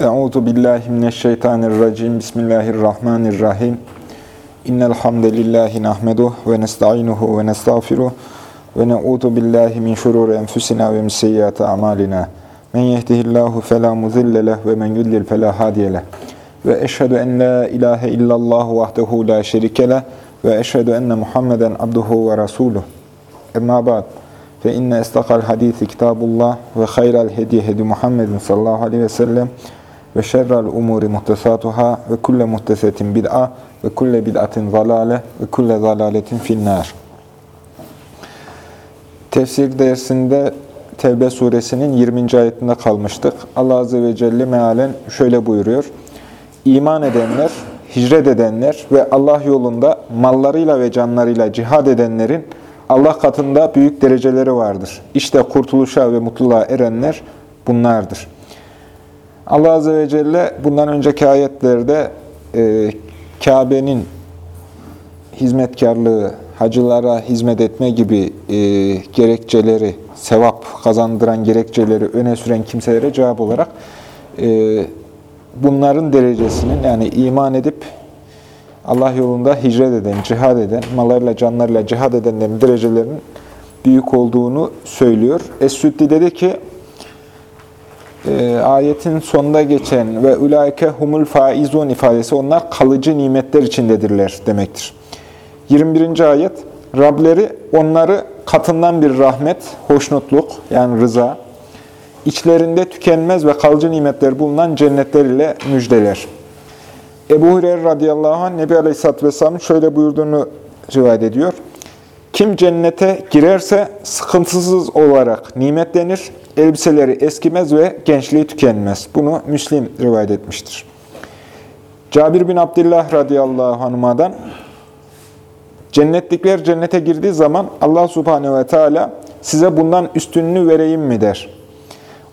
Euzu billahi mineşşeytanirracim. Bismillahirrahmanirrahim. İnnel hamdelellahi nahmeduhu ve nestainuhu ve nestağfiruh ve na'udzu billahi min şururi enfusina ve min seyyiati amalina. Men yehdihillahu fela mudille ve men yudlil fela hadiye. Ve eşhedü en la ilahe illallah vahdehu la şerike ve eşhedü enne Muhammeden abduhu ve resuluh. Emma ba'd. Fe inne istakal hadisi kitabullah ve hayral hediye hedi Muhammedin sallallahu aleyhi ve sellem ve şerrel umuri muhtesatuhâ ve kulle muhtesetin bid'a ve kulle bid'atin zalâle ve kulle zalâletin finnâr. Tefsir dersinde Tevbe suresinin 20. ayetinde kalmıştık. Allah Azze ve Celle mealen şöyle buyuruyor. İman edenler, hicret edenler ve Allah yolunda mallarıyla ve canlarıyla cihad edenlerin Allah katında büyük dereceleri vardır. İşte kurtuluşa ve mutluluğa erenler bunlardır. Allah Azze ve Celle bundan önceki ayetlerde e, Kabe'nin hizmetkarlığı, hacılara hizmet etme gibi e, gerekçeleri, sevap kazandıran gerekçeleri öne süren kimselere cevap olarak e, bunların derecesinin yani iman edip Allah yolunda hicret eden, cihad eden, mallarıyla, canlarıyla cihad edenlerin derecelerinin büyük olduğunu söylüyor. Es-Süddi dedi ki, e, ayetin sonunda geçen ve ulaike humul faizun ifadesi onlar kalıcı nimetler içindedirler demektir. 21. ayet, Rableri onları katından bir rahmet, hoşnutluk yani rıza, içlerinde tükenmez ve kalıcı nimetler bulunan cennetler ile müjdeler. Ebu Hureyre radıyallahu anh Nebi Aleyhisselatü Vesselam'ın şöyle buyurduğunu rivayet ediyor. Kim cennete girerse sıkıntısız olarak nimetlenir, elbiseleri eskimez ve gençliği tükenmez. Bunu Müslim rivayet etmiştir. Cabir bin Abdullah radıyallahu anh'dan Cennetlikler cennete girdiği zaman Allah subhanehu ve teala size bundan üstününü vereyim mi der.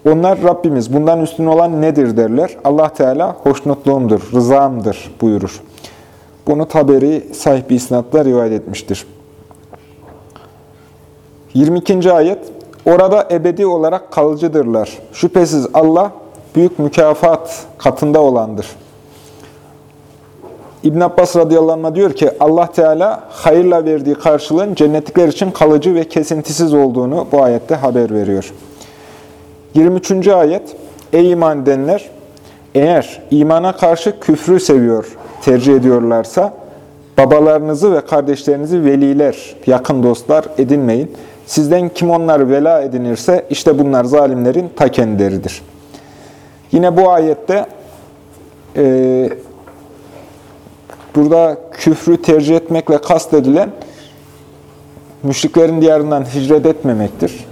Onlar Rabbimiz bundan üstün olan nedir derler. Allah Teala hoşnutluğumdur, rızamdır buyurur. Bunu Taberi sahip bir isnatla rivayet etmiştir. 22. ayet Orada ebedi olarak kalıcıdırlar. Şüphesiz Allah büyük mükafat katında olandır. İbn Abbas radıyallahu anh diyor ki Allah Teala hayırla verdiği karşılığın cennetlikler için kalıcı ve kesintisiz olduğunu bu ayette haber veriyor. 23. ayet Ey iman edenler! Eğer imana karşı küfrü seviyor, tercih ediyorlarsa babalarınızı ve kardeşlerinizi veliler, yakın dostlar edinmeyin. Sizden kim onları vela edinirse işte bunlar zalimlerin ta kendileridir. Yine bu ayette e, burada küfrü tercih etmekle kastedilen müşriklerin diyarından hicret etmemektir.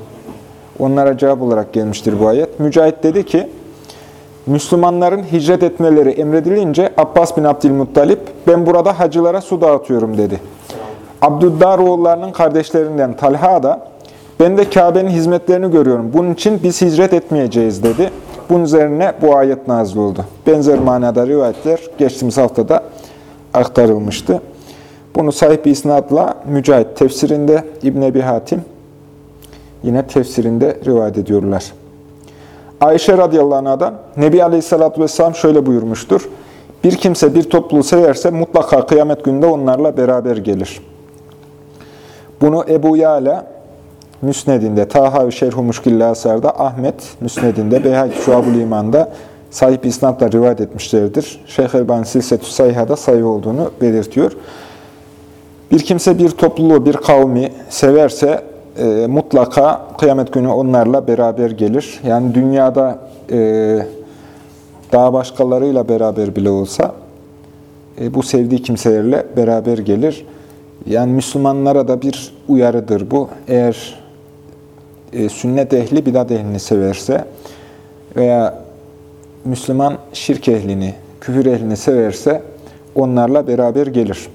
Onlara cevap olarak gelmiştir bu ayet. Mücahit dedi ki, Müslümanların hicret etmeleri emredilince Abbas bin Abdülmuttalip, ben burada hacılara su dağıtıyorum dedi. Abdüddar oğullarının kardeşlerinden Talha da, ben de Kabe'nin hizmetlerini görüyorum. Bunun için biz hicret etmeyeceğiz dedi. Bunun üzerine bu ayet nazil oldu. Benzer manada rivayetler geçtiğimiz haftada aktarılmıştı. Bunu sahip isnatla Mücahit tefsirinde, İbn Ebi Hatim yine tefsirinde rivayet ediyorlar. Ayşe radıyallahu anh'dan Nebi Aleyhisselatü Vesselam şöyle buyurmuştur. Bir kimse bir topluluğu severse mutlaka kıyamet gününde onlarla beraber gelir. Bunu Ebu Yala Müsned'inde, Taha-ı Şerh-u Muşkilli Asar'da, Ahmet Müsned'inde, Beyhaki Şuab-ül İman'da sahip isnatla rivayet etmişlerdir. Şeyh Elbani Silsetü Sayha'da sayı olduğunu belirtiyor. Bir kimse bir topluluğu, bir kavmi severse e, mutlaka kıyamet günü onlarla beraber gelir. Yani dünyada e, daha başkalarıyla beraber bile olsa e, bu sevdiği kimselerle beraber gelir. Yani Müslümanlara da bir uyarıdır bu. Eğer e, sünnet ehli bidat ehlini severse veya Müslüman şirk ehlini, küfür ehlini severse onlarla beraber gelir.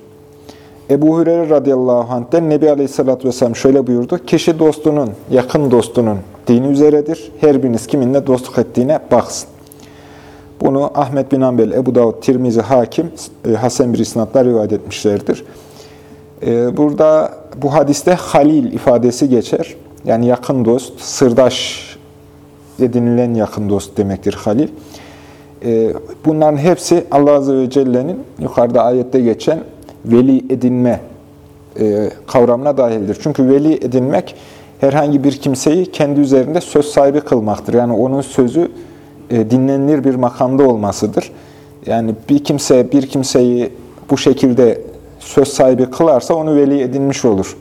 Ebu Hureyre radıyallahu anh'ten Nebi Aleyhisselatü Vesselam şöyle buyurdu. Kişi dostunun, yakın dostunun dini üzeredir. Her biriniz kiminle dostluk ettiğine baksın. Bunu Ahmet bin Ambel, Ebu Davud, Tirmizi, Hakim, e, Hasan bir isnatla rivayet etmişlerdir. E, burada bu hadiste halil ifadesi geçer. Yani yakın dost, sırdaş edinilen yakın dost demektir halil. E, bunların hepsi Allah Azze ve Celle'nin yukarıda ayette geçen veli edinme e, kavramına dahildir. Çünkü veli edinmek herhangi bir kimseyi kendi üzerinde söz sahibi kılmaktır. Yani onun sözü e, dinlenilir bir makamda olmasıdır. Yani bir kimse bir kimseyi bu şekilde söz sahibi kılarsa onu veli edinmiş olur.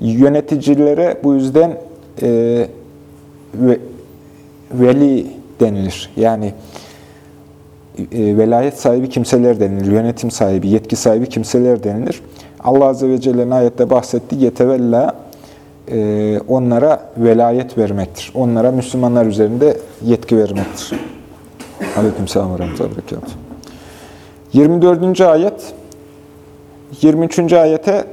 Yöneticilere bu yüzden e, ve, veli denilir. Yani e, velayet sahibi kimseler denilir. Yönetim sahibi, yetki sahibi kimseler denilir. Allah Azze ve Celle'nin ayette bahsettiği yetevella e, onlara velayet vermektir. Onlara Müslümanlar üzerinde yetki vermektir. Aleyküm selam ve rahmetullahi 24. ayet 23. ayete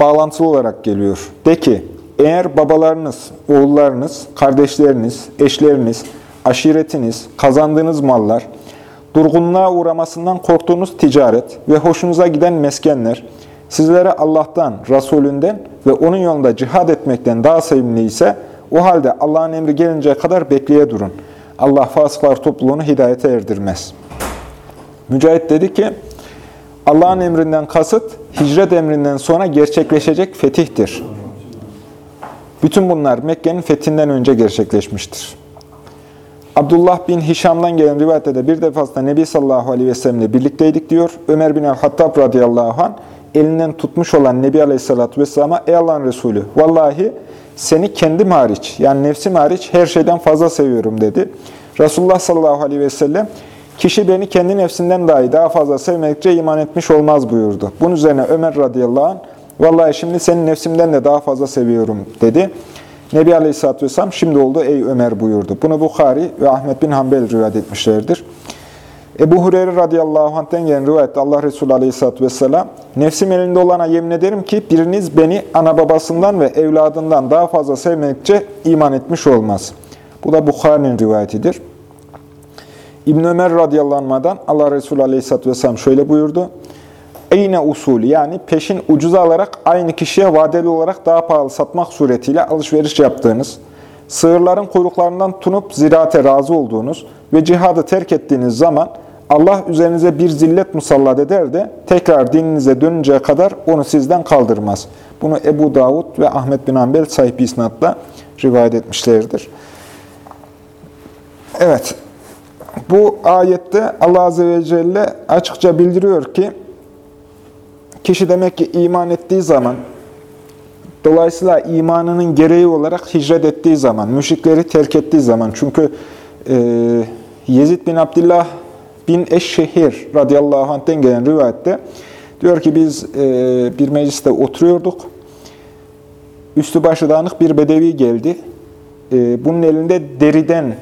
bağlantılı olarak geliyor. De ki, eğer babalarınız, oğullarınız, kardeşleriniz, eşleriniz, aşiretiniz, kazandığınız mallar, durgunluğa uğramasından korktuğunuz ticaret ve hoşunuza giden meskenler, sizlere Allah'tan, Resulünden ve onun yolunda cihad etmekten daha sevimli ise, o halde Allah'ın emri gelinceye kadar bekleye durun. Allah fasıklar topluluğunu hidayete erdirmez. Mücahit dedi ki, Allah'ın emrinden kasıt, hicret emrinden sonra gerçekleşecek fetihtir. Bütün bunlar Mekke'nin fethinden önce gerçekleşmiştir. Abdullah bin Hişam'dan gelen rivayette de bir defasında Nebi sallallahu aleyhi ve sellemle birlikteydik diyor. Ömer bin el-Hattab radıyallahu anh elinden tutmuş olan Nebi aleyhissalatü vesselama ey Allah'ın Resulü vallahi seni kendim hariç yani nefsim hariç her şeyden fazla seviyorum dedi. Resulullah sallallahu aleyhi ve sellem kişi beni kendi nefsinden dahi daha fazla sevmedikçe iman etmiş olmaz buyurdu. Bunun üzerine Ömer radıyallahu anh vallahi şimdi senin nefsimden de daha fazla seviyorum dedi. Nebi Aleyhisselatü Vesselam şimdi oldu ey Ömer buyurdu. Bunu Bukhari ve Ahmet bin Hanbel rivayet etmişlerdir. Ebu Hureyre radıyallahu anh'ten gelen rivayette Allah Resulü aleyhisselatü vesselam Nefsim elinde olana yemin ederim ki biriniz beni ana babasından ve evladından daha fazla sevmedikçe iman etmiş olmaz. Bu da Bukhari'nin rivayetidir. İbn Ömer radıyallahu anh'dan Allah Resulü aleyhisselatü vesselam şöyle buyurdu. Eyne usulü yani peşin ucuza alarak aynı kişiye vadeli olarak daha pahalı satmak suretiyle alışveriş yaptığınız, sığırların kuyruklarından tunup ziraate razı olduğunuz ve cihadı terk ettiğiniz zaman Allah üzerinize bir zillet musallat eder de tekrar dininize dönünceye kadar onu sizden kaldırmaz. Bunu Ebu Davud ve Ahmet bin Ambel sahip isnatla rivayet etmişlerdir. Evet, bu ayette Allah Azze ve Celle açıkça bildiriyor ki, kişi demek ki iman ettiği zaman, dolayısıyla imanının gereği olarak hicret ettiği zaman, müşrikleri terk ettiği zaman, çünkü e, Yezid bin Abdullah bin Eşşehir radıyallahu anh'ten gelen rivayette diyor ki biz e, bir mecliste oturuyorduk. Üstü başı dağınık bir bedevi geldi. E, bunun elinde deriden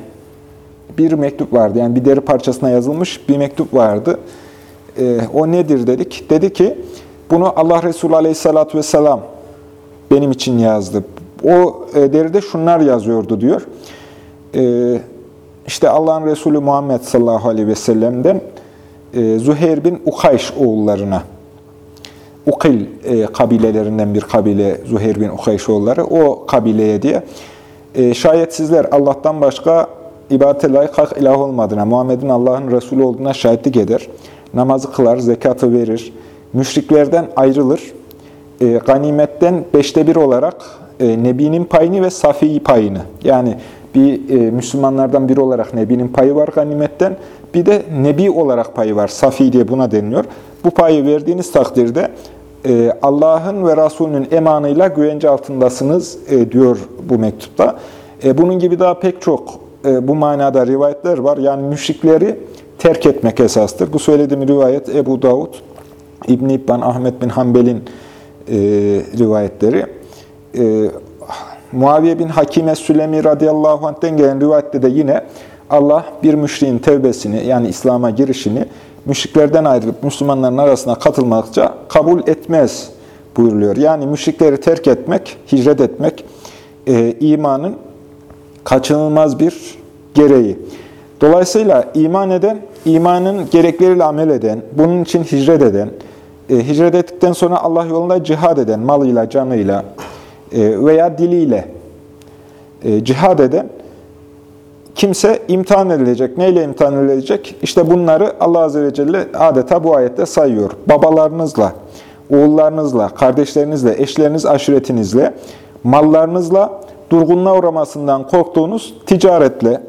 bir mektup vardı. Yani bir deri parçasına yazılmış bir mektup vardı. E, o nedir dedik. Dedi ki bunu Allah Resulü aleyhissalatü vesselam benim için yazdı. O e, deride şunlar yazıyordu diyor. E, işte Allah'ın Resulü Muhammed sallallahu aleyhi ve sellem'den e, Züheyr bin Ukayş oğullarına, Ukil e, kabilelerinden bir kabile Züheyr bin Ukayş oğulları, o kabileye diye e, şayet sizler Allah'tan başka ibadete layık hak ilah olmadığına, Muhammed'in Allah'ın Resulü olduğuna şahitlik eder, namazı kılar, zekatı verir, müşriklerden ayrılır, e, ganimetten beşte bir olarak e, Nebi'nin payını ve Safi'yi payını, yani bir e, Müslümanlardan biri olarak Nebi'nin payı var ganimetten. Bir de Nebi olarak payı var. Safi diye buna deniliyor. Bu payı verdiğiniz takdirde e, Allah'ın ve Resulünün emanıyla güvence altındasınız e, diyor bu mektupta. E, bunun gibi daha pek çok e, bu manada rivayetler var. Yani müşrikleri terk etmek esastır. Bu söylediğim rivayet Ebu Davud, İbn-i İbban, Ahmet bin Hanbel'in e, rivayetleri. E, Muaviye bin Hakime Sülemi radıyallahu anh'ten gelen rivayette de yine Allah bir müşriğin tevbesini yani İslam'a girişini müşriklerden ayrılıp Müslümanların arasına katılmakça kabul etmez buyuruluyor. Yani müşrikleri terk etmek, hicret etmek e, imanın kaçınılmaz bir gereği. Dolayısıyla iman eden, imanın gerekleriyle amel eden, bunun için hicret eden, e, hicret ettikten sonra Allah yolunda cihad eden, malıyla, canıyla, e, veya diliyle e, cihad eden kimse imtihan edilecek. Neyle imtihan edilecek? İşte bunları Allah Azze ve Celle adeta bu ayette sayıyor. Babalarınızla, oğullarınızla, kardeşlerinizle, eşleriniz, aşiretinizle, mallarınızla, durgunluğa uğramasından korktuğunuz ticaretle,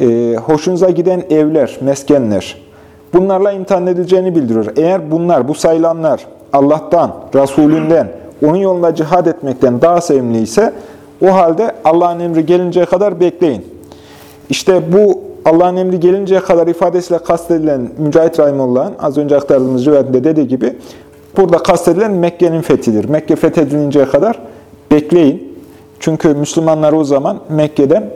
e, hoşunuza giden evler, meskenler, bunlarla imtihan edileceğini bildiriyor. Eğer bunlar, bu sayılanlar Allah'tan, Resulünden, onun yolunda cihad etmekten daha sevimli o halde Allah'ın emri gelinceye kadar bekleyin. İşte bu Allah'ın emri gelinceye kadar ifadesiyle kastedilen Mücahit Rahimullah'ın az önce aktardığımız rivayetinde dediği gibi burada kastedilen Mekke'nin fethidir. Mekke fethedilinceye kadar bekleyin. Çünkü Müslümanlar o zaman Mekke'den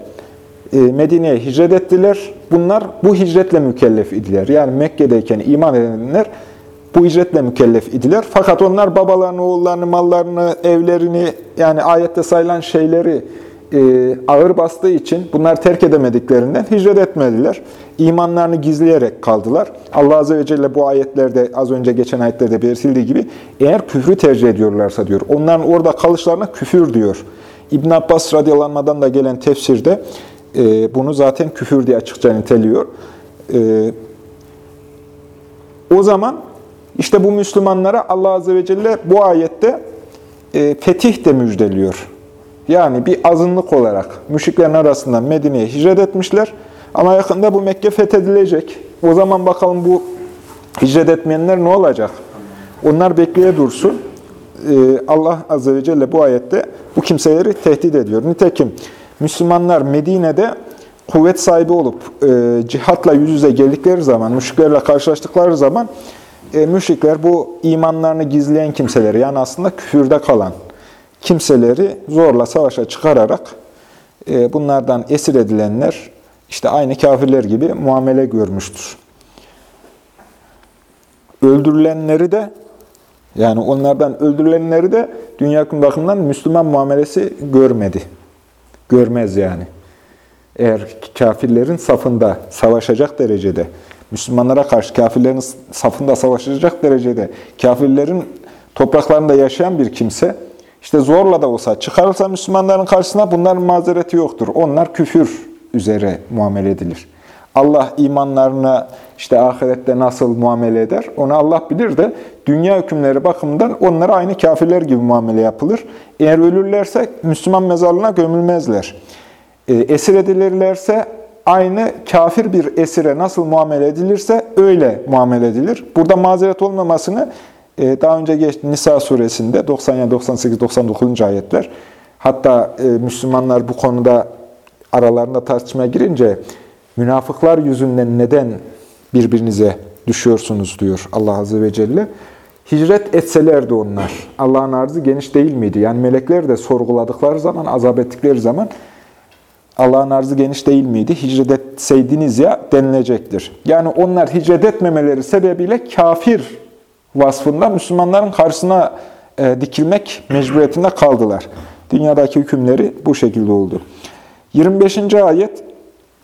e, Medine'ye hicret ettiler. Bunlar bu hicretle mükellef idiler. Yani Mekke'deyken iman edenler bu hicretle mükellef idiler. Fakat onlar babalarını, oğullarını, mallarını, evlerini yani ayette sayılan şeyleri e, ağır bastığı için bunlar terk edemediklerinden hicret etmediler. İmanlarını gizleyerek kaldılar. Allah Azze ve Celle bu ayetlerde az önce geçen ayetlerde belirtildiği gibi eğer küfrü tercih ediyorlarsa diyor. Onların orada kalışlarına küfür diyor. İbn Abbas radıyallahu da gelen tefsirde e, bunu zaten küfür diye açıkça niteliyor. E, o zaman işte bu Müslümanlara Allah Azze ve Celle bu ayette e, fetih de müjdeliyor. Yani bir azınlık olarak müşriklerin arasından Medine'ye hicret etmişler. Ama yakında bu Mekke fethedilecek. O zaman bakalım bu hicret etmeyenler ne olacak? Onlar bekleye dursun. Ee, Allah Azze ve Celle bu ayette bu kimseleri tehdit ediyor. Nitekim Müslümanlar Medine'de kuvvet sahibi olup e, cihatla yüz yüze geldikleri zaman, müşriklerle karşılaştıkları zaman e, müşrikler bu imanlarını gizleyen kimseleri, yani aslında küfürde kalan kimseleri zorla savaşa çıkararak e, bunlardan esir edilenler işte aynı kafirler gibi muamele görmüştür. Öldürülenleri de yani onlardan öldürülenleri de dünya bakımından Müslüman muamelesi görmedi. Görmez yani. Eğer kafirlerin safında savaşacak derecede, Müslümanlara karşı kafirlerin safında savaşacak derecede, kafirlerin topraklarında yaşayan bir kimse, işte zorla da olsa çıkarılsa Müslümanların karşısına bunların mazereti yoktur. Onlar küfür üzere muamele edilir. Allah imanlarına işte ahirette nasıl muamele eder onu Allah bilir de dünya hükümleri bakımından onlara aynı kafirler gibi muamele yapılır. Eğer ölürlerse Müslüman mezarlığına gömülmezler. E, esir edilirlerse aynı kafir bir esire nasıl muamele edilirse öyle muamele edilir. Burada mazeret olmamasını e, daha önce geçti Nisa suresinde 90 98 99. ayetler. Hatta e, Müslümanlar bu konuda aralarında tartışmaya girince münafıklar yüzünden neden birbirinize düşüyorsunuz diyor Allah Azze ve Celle. Hicret etselerdi onlar. Allah'ın arzı geniş değil miydi? Yani melekler de sorguladıkları zaman, azap ettikleri zaman Allah'ın arzı geniş değil miydi? Hicret etseydiniz ya denilecektir. Yani onlar hicret etmemeleri sebebiyle kafir vasfında Müslümanların karşısına e, dikilmek mecburiyetinde kaldılar. Dünyadaki hükümleri bu şekilde oldu. 25. ayet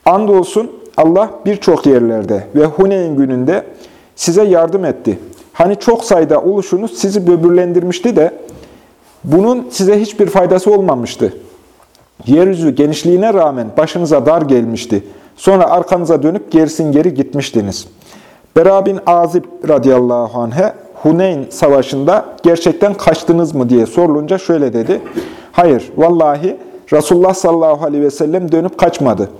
Andolsun Allah birçok yerlerde ve Huneyn gününde size yardım etti. Hani çok sayıda oluşunuz sizi böbürlendirmişti de bunun size hiçbir faydası olmamıştı. Yeryüzü genişliğine rağmen başınıza dar gelmişti. Sonra arkanıza dönüp gerisin geri gitmiştiniz. Bera bin Azib radıyallahu anh'e Huneyn savaşında gerçekten kaçtınız mı diye sorulunca şöyle dedi. Hayır, vallahi Resulullah sallallahu aleyhi ve sellem dönüp kaçmadı.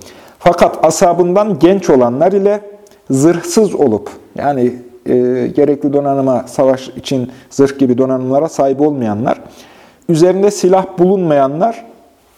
Fakat asabından genç olanlar ile zırhsız olup, yani e, gerekli donanıma, savaş için zırh gibi donanımlara sahip olmayanlar, üzerinde silah bulunmayanlar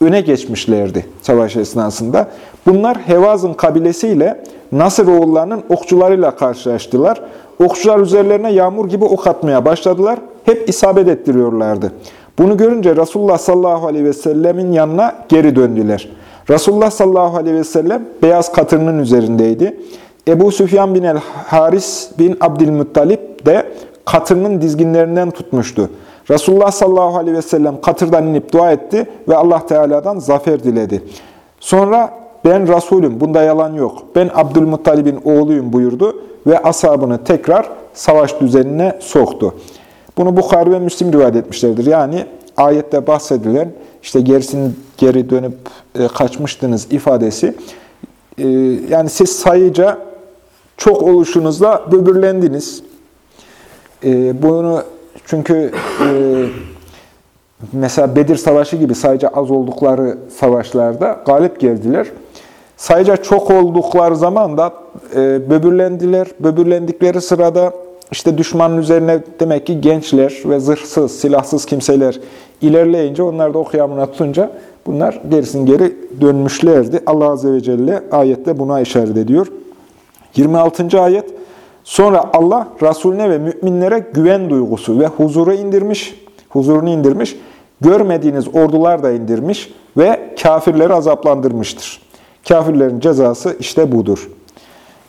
öne geçmişlerdi savaş esnasında. Bunlar Hevaz'ın kabilesiyle Nasır oğullarının okçularıyla karşılaştılar. Okçular üzerlerine yağmur gibi ok atmaya başladılar. Hep isabet ettiriyorlardı. Bunu görünce Resulullah sallallahu aleyhi ve sellemin yanına geri döndüler. Resulullah sallallahu aleyhi ve sellem beyaz katırının üzerindeydi. Ebu Süfyan bin el-Haris bin Abdülmuttalip de katırının dizginlerinden tutmuştu. Resulullah sallallahu aleyhi ve sellem katırdan inip dua etti ve Allah Teala'dan zafer diledi. Sonra ben Resulüm, bunda yalan yok. Ben Abdülmuttalib'in oğluyum buyurdu ve asabını tekrar savaş düzenine soktu. Bunu Bukhari ve Müslim rivayet etmişlerdir. Yani ayette bahsedilen işte gerisin geri dönüp e, kaçmıştınız ifadesi e, yani siz sayıca çok oluşunuzla böbürlendiniz. E, bunu çünkü e, mesela Bedir Savaşı gibi sayıca az oldukları savaşlarda galip geldiler. Sayıca çok oldukları zaman da e, böbürlendiler. Böbürlendikleri sırada işte düşmanın üzerine demek ki gençler ve zırhsız, silahsız kimseler ilerleyince, onlar da o kıyamına tutunca bunlar gerisin geri dönmüşlerdi. Allah Azze ve Celle ayette buna işaret ediyor. 26. ayet, Sonra Allah Resulüne ve müminlere güven duygusu ve huzuru indirmiş, huzurunu indirmiş, görmediğiniz ordular da indirmiş ve kafirleri azaplandırmıştır. Kafirlerin cezası işte budur.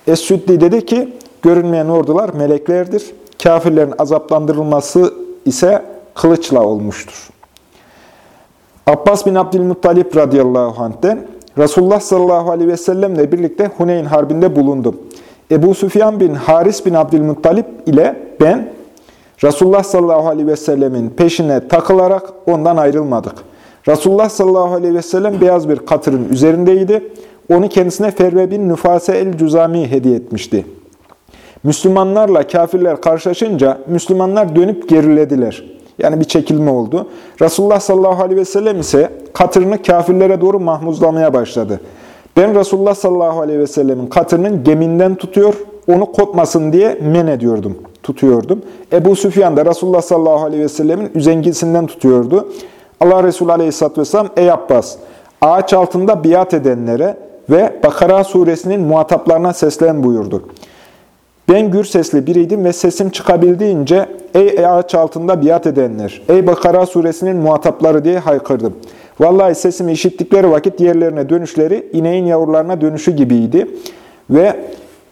Es-Süddi dedi ki, görünmeyen ordular meleklerdir. Kafirlerin azaplandırılması ise kılıçla olmuştur. Abbas bin Abdülmuttalip radıyallahu anh'ten Resulullah sallallahu aleyhi ve sellemle birlikte Huneyn Harbi'nde bulundum. Ebu Süfyan bin Haris bin Abdülmuttalip ile ben Resulullah sallallahu aleyhi ve sellemin peşine takılarak ondan ayrılmadık. Resulullah sallallahu aleyhi ve sellem beyaz bir katırın üzerindeydi. Onu kendisine Ferve bin Nüfase el-Cüzami hediye etmişti. Müslümanlarla kafirler karşılaşınca Müslümanlar dönüp gerilediler. Yani bir çekilme oldu. Resulullah sallallahu aleyhi ve sellem ise katırını kafirlere doğru mahmuzlamaya başladı. Ben Resulullah sallallahu aleyhi ve sellemin katırının geminden tutuyor, onu kopmasın diye men ediyordum, tutuyordum. Ebu Süfyan da Resulullah sallallahu aleyhi ve sellemin üzengisinden tutuyordu. Allah Resulü aleyhisselatü vesselam, ey Abbas, ağaç altında biat edenlere ve Bakara suresinin muhataplarına seslen buyurdu. Ben gür sesli biriydim ve sesim çıkabildiğince ey ağaç altında biat edenler, ey Bakara suresinin muhatapları diye haykırdım. Vallahi sesimi işittikleri vakit yerlerine dönüşleri ineğin yavrularına dönüşü gibiydi. Ve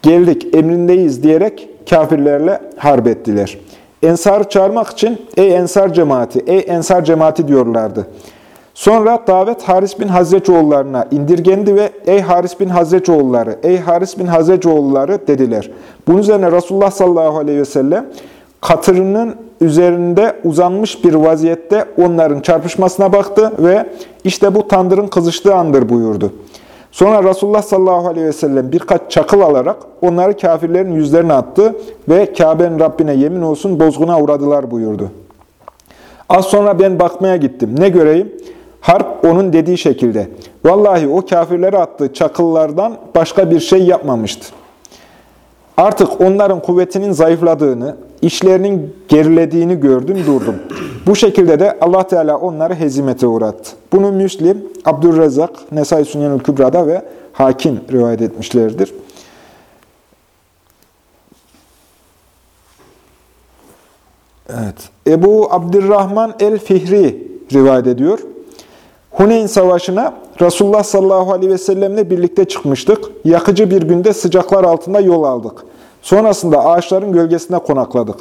geldik emrindeyiz diyerek kafirlerle harp ettiler. Ensar çağırmak için ey ensar cemaati, ey ensar cemaati diyorlardı. Sonra davet Haris bin Hazreçoğullarına indirgendi ve ey Haris bin Hazreçoğulları, ey Haris bin Hazreçoğulları dediler. Bunun üzerine Resulullah sallallahu aleyhi ve sellem katırının üzerinde uzanmış bir vaziyette onların çarpışmasına baktı ve işte bu tandırın kızıştığı andır buyurdu. Sonra Resulullah sallallahu aleyhi ve sellem birkaç çakıl alarak onları kafirlerin yüzlerine attı ve Kabe'nin Rabbine yemin olsun bozguna uğradılar buyurdu. Az sonra ben bakmaya gittim. Ne göreyim? Harp onun dediği şekilde. Vallahi o kafirlere attığı çakıllardan başka bir şey yapmamıştı. Artık onların kuvvetinin zayıfladığını, işlerinin gerilediğini gördüm, durdum. Bu şekilde de Allah Teala onları hezimete uğrattı. Bunu Müslim, Abdülrezzak, Nesai Sünyenül Kübra'da ve Hakim rivayet etmişlerdir. Evet. Ebu Abdurrahman el-Fihri rivayet ediyor. Huneyn Savaşı'na Resulullah sallallahu aleyhi ve sellemle birlikte çıkmıştık. Yakıcı bir günde sıcaklar altında yol aldık. Sonrasında ağaçların gölgesine konakladık.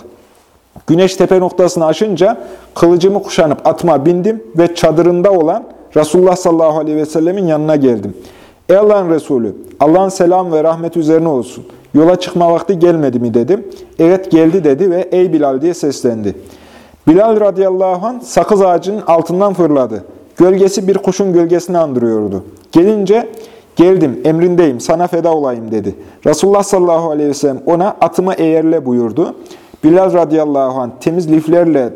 Güneş tepe noktasını aşınca kılıcımı kuşanıp atma bindim ve çadırında olan Resulullah sallallahu aleyhi ve sellemin yanına geldim. Ey Allah'ın Resulü, Allah'ın selam ve rahmet üzerine olsun. Yola çıkma vakti gelmedi mi dedim. Evet geldi dedi ve ey Bilal diye seslendi. Bilal radıyallahu anh sakız ağacının altından fırladı. Gölgesi bir kuşun gölgesini andırıyordu. Gelince geldim emrindeyim sana feda olayım dedi. Resulullah sallallahu aleyhi ve sellem ona atımı eğerle buyurdu. Bilal radıyallahu anh temiz liflerle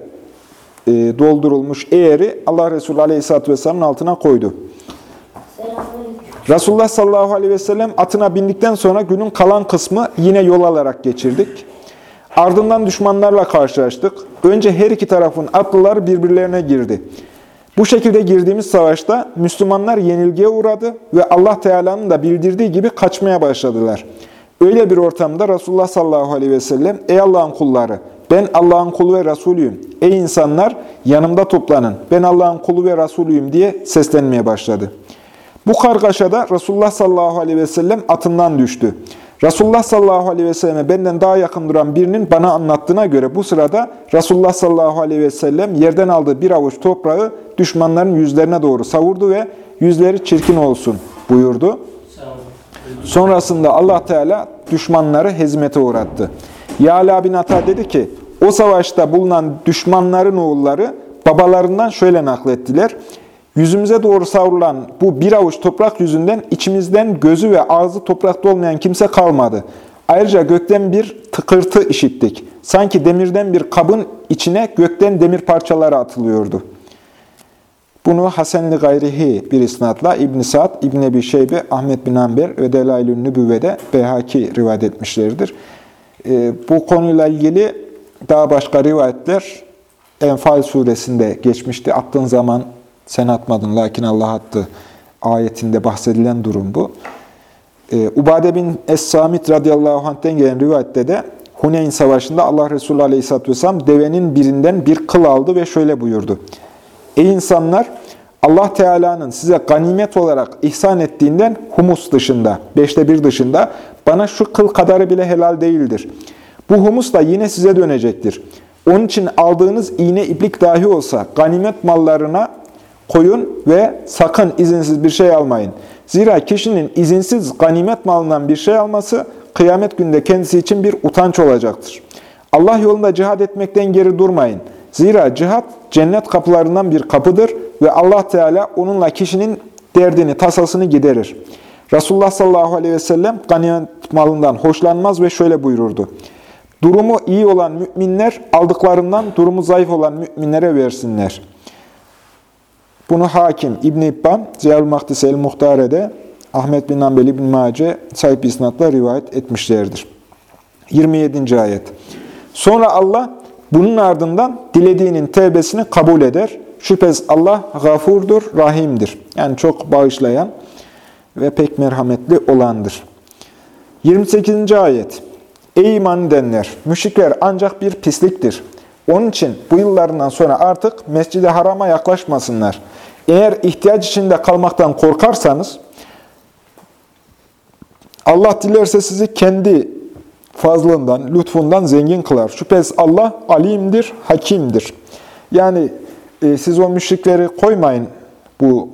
e, doldurulmuş eğeri Allah Resulü aleyhisselatü vesselamın altına koydu. Resulullah sallallahu aleyhi ve sellem atına bindikten sonra günün kalan kısmı yine yol alarak geçirdik. Ardından düşmanlarla karşılaştık. Önce her iki tarafın atlıları birbirlerine girdi. Bu şekilde girdiğimiz savaşta Müslümanlar yenilgiye uğradı ve Allah Teala'nın da bildirdiği gibi kaçmaya başladılar. Öyle bir ortamda Resulullah sallallahu aleyhi ve sellem, Ey Allah'ın kulları, ben Allah'ın kulu ve Resulüyüm. Ey insanlar, yanımda toplanın, ben Allah'ın kulu ve Resulüyüm diye seslenmeye başladı. Bu kargaşada Resulullah sallallahu aleyhi ve sellem atından düştü. Resulullah sallallahu aleyhi ve selleme benden daha yakın duran birinin bana anlattığına göre bu sırada Resulullah sallallahu aleyhi ve sellem yerden aldığı bir avuç toprağı düşmanların yüzlerine doğru savurdu ve yüzleri çirkin olsun buyurdu. Sonrasında Allah Teala düşmanları hezmete uğrattı. Yala bin Ata dedi ki, o savaşta bulunan düşmanların oğulları babalarından şöyle naklettiler. Yüzümüze doğru savrulan bu bir avuç toprak yüzünden içimizden gözü ve ağzı toprakta olmayan kimse kalmadı. Ayrıca gökten bir tıkırtı işittik. Sanki demirden bir kabın içine gökten demir parçaları atılıyordu. Bunu Hasenli Gayrihi bir isnatla İbn Sa'd, İbn Ebi Ahmet bin Amber ve Delailün Nübüvve'de Beyhaki rivayet etmişlerdir. Ee, bu konuyla ilgili daha başka rivayetler Enfal suresinde geçmişti. Attığın zaman sen atmadın lakin Allah attı ayetinde bahsedilen durum bu. Ee, Ubade bin Es-Samit radıyallahu anh'ten gelen rivayette de Huneyn Savaşı'nda Allah Resulü aleyhisselatü vesselam devenin birinden bir kıl aldı ve şöyle buyurdu. Ey insanlar! Allah Teala'nın size ganimet olarak ihsan ettiğinden humus dışında, beşte bir dışında bana şu kıl kadarı bile helal değildir. Bu humus da yine size dönecektir. Onun için aldığınız iğne iplik dahi olsa ganimet mallarına koyun ve sakın izinsiz bir şey almayın. Zira kişinin izinsiz ganimet malından bir şey alması kıyamet günde kendisi için bir utanç olacaktır. Allah yolunda cihad etmekten geri durmayın. Zira cihat cennet kapılarından bir kapıdır ve Allah Teala onunla kişinin derdini, tasasını giderir. Resulullah sallallahu aleyhi ve sellem ganimet malından hoşlanmaz ve şöyle buyururdu. Durumu iyi olan müminler aldıklarından durumu zayıf olan müminlere versinler. Bunu Hakim, İbn-i İbban, Ziyal Mahdis el-Muhtare'de, Ahmet bin Ambel İbn Mace sahip isnatla rivayet etmişlerdir. 27. ayet. Sonra Allah bunun ardından dilediğinin tevbesini kabul eder. Şüphesiz Allah gafurdur, rahimdir. Yani çok bağışlayan ve pek merhametli olandır. 28. ayet. Ey iman edenler! Müşrikler ancak bir pisliktir. Onun için bu yıllarından sonra artık mescid harama yaklaşmasınlar. Eğer ihtiyaç içinde kalmaktan korkarsanız, Allah dilerse sizi kendi fazlından, lütfundan zengin kılar. Şüphesiz Allah alimdir, hakimdir. Yani e, siz o müşrikleri koymayın bu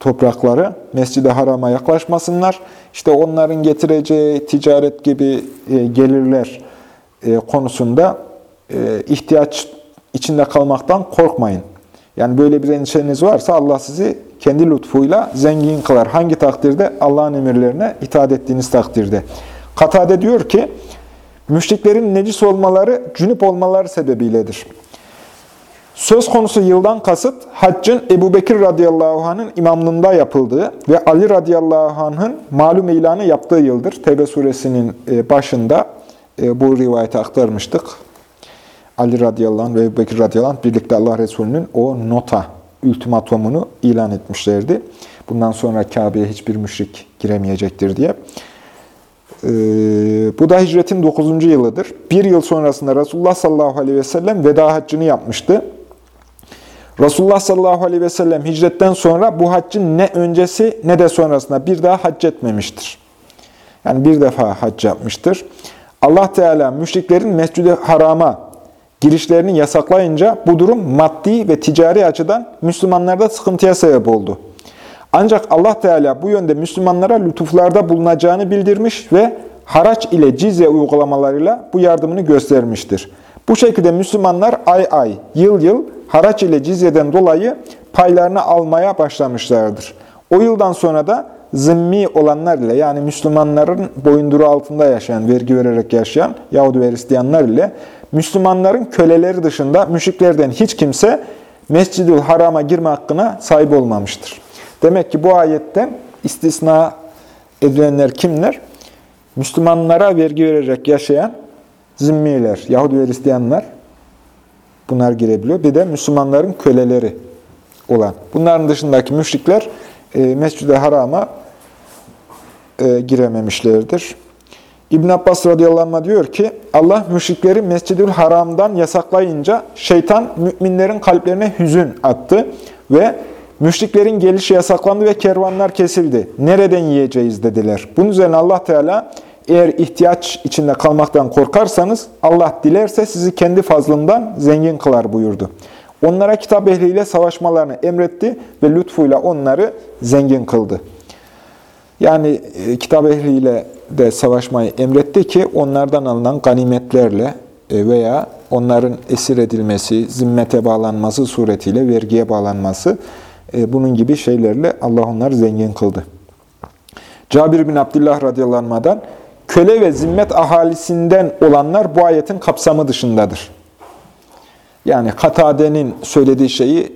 toprakları, mescid harama yaklaşmasınlar. İşte onların getireceği ticaret gibi e, gelirler e, konusunda e, ihtiyaç içinde kalmaktan korkmayın. Yani böyle bir endişeniz varsa Allah sizi kendi lütfuyla zengin kılar. Hangi takdirde? Allah'ın emirlerine itaat ettiğiniz takdirde. Katade diyor ki, müşriklerin necis olmaları, cünüp olmaları sebebiyledir. Söz konusu yıldan kasıt, haccın Ebu Bekir radıyallahu anh'ın imamlığında yapıldığı ve Ali radıyallahu anh'ın malum ilanı yaptığı yıldır. Tevbe suresinin e, başında e, bu rivayeti aktarmıştık. Ali radıyallahu anh ve Bekir radıyallahu anh birlikte Allah Resulü'nün o nota, ultimatomunu ilan etmişlerdi. Bundan sonra Kabe'ye hiçbir müşrik giremeyecektir diye. Ee, bu da hicretin 9. yılıdır. Bir yıl sonrasında Resulullah sallallahu aleyhi ve sellem veda haccını yapmıştı. Resulullah sallallahu aleyhi ve sellem hicretten sonra bu haccın ne öncesi ne de sonrasında bir daha hac etmemiştir. Yani bir defa hac yapmıştır. Allah Teala müşriklerin mescid harama girişlerini yasaklayınca bu durum maddi ve ticari açıdan Müslümanlarda sıkıntıya sebep oldu. Ancak Allah Teala bu yönde Müslümanlara lütuflarda bulunacağını bildirmiş ve haraç ile cizye uygulamalarıyla bu yardımını göstermiştir. Bu şekilde Müslümanlar ay ay, yıl yıl haraç ile cizyeden dolayı paylarını almaya başlamışlardır. O yıldan sonra da zimmi olanlar ile yani Müslümanların boyunduru altında yaşayan, vergi vererek yaşayan Yahudi ve Hristiyanlar ile Müslümanların köleleri dışında müşriklerden hiç kimse Mescid-ül Haram'a girme hakkına sahip olmamıştır. Demek ki bu ayetten istisna edilenler kimler? Müslümanlara vergi vererek yaşayan zimmiler, Yahudi ve Hristiyanlar bunlar girebiliyor. Bir de Müslümanların köleleri olan. Bunların dışındaki müşrikler e, Mescid-i Haram'a e, girememişlerdir. İbn Abbas radıyallahu anh diyor ki, Allah müşrikleri Mescid-ül Haram'dan yasaklayınca şeytan müminlerin kalplerine hüzün attı ve müşriklerin gelişi yasaklandı ve kervanlar kesildi. Nereden yiyeceğiz dediler. Bunun üzerine Allah Teala eğer ihtiyaç içinde kalmaktan korkarsanız Allah dilerse sizi kendi fazlından zengin kılar buyurdu. Onlara kitap ehliyle savaşmalarını emretti ve lütfuyla onları zengin kıldı. Yani e, kitap ehliyle de savaşmayı emretti ki onlardan alınan ganimetlerle e, veya onların esir edilmesi, zimmete bağlanması suretiyle vergiye bağlanması E, bunun gibi şeylerle Allah onları zengin kıldı. Cabir bin Abdullah radıyallahu köle ve zimmet ahalisinden olanlar bu ayetin kapsamı dışındadır. Yani Katade'nin söylediği şeyi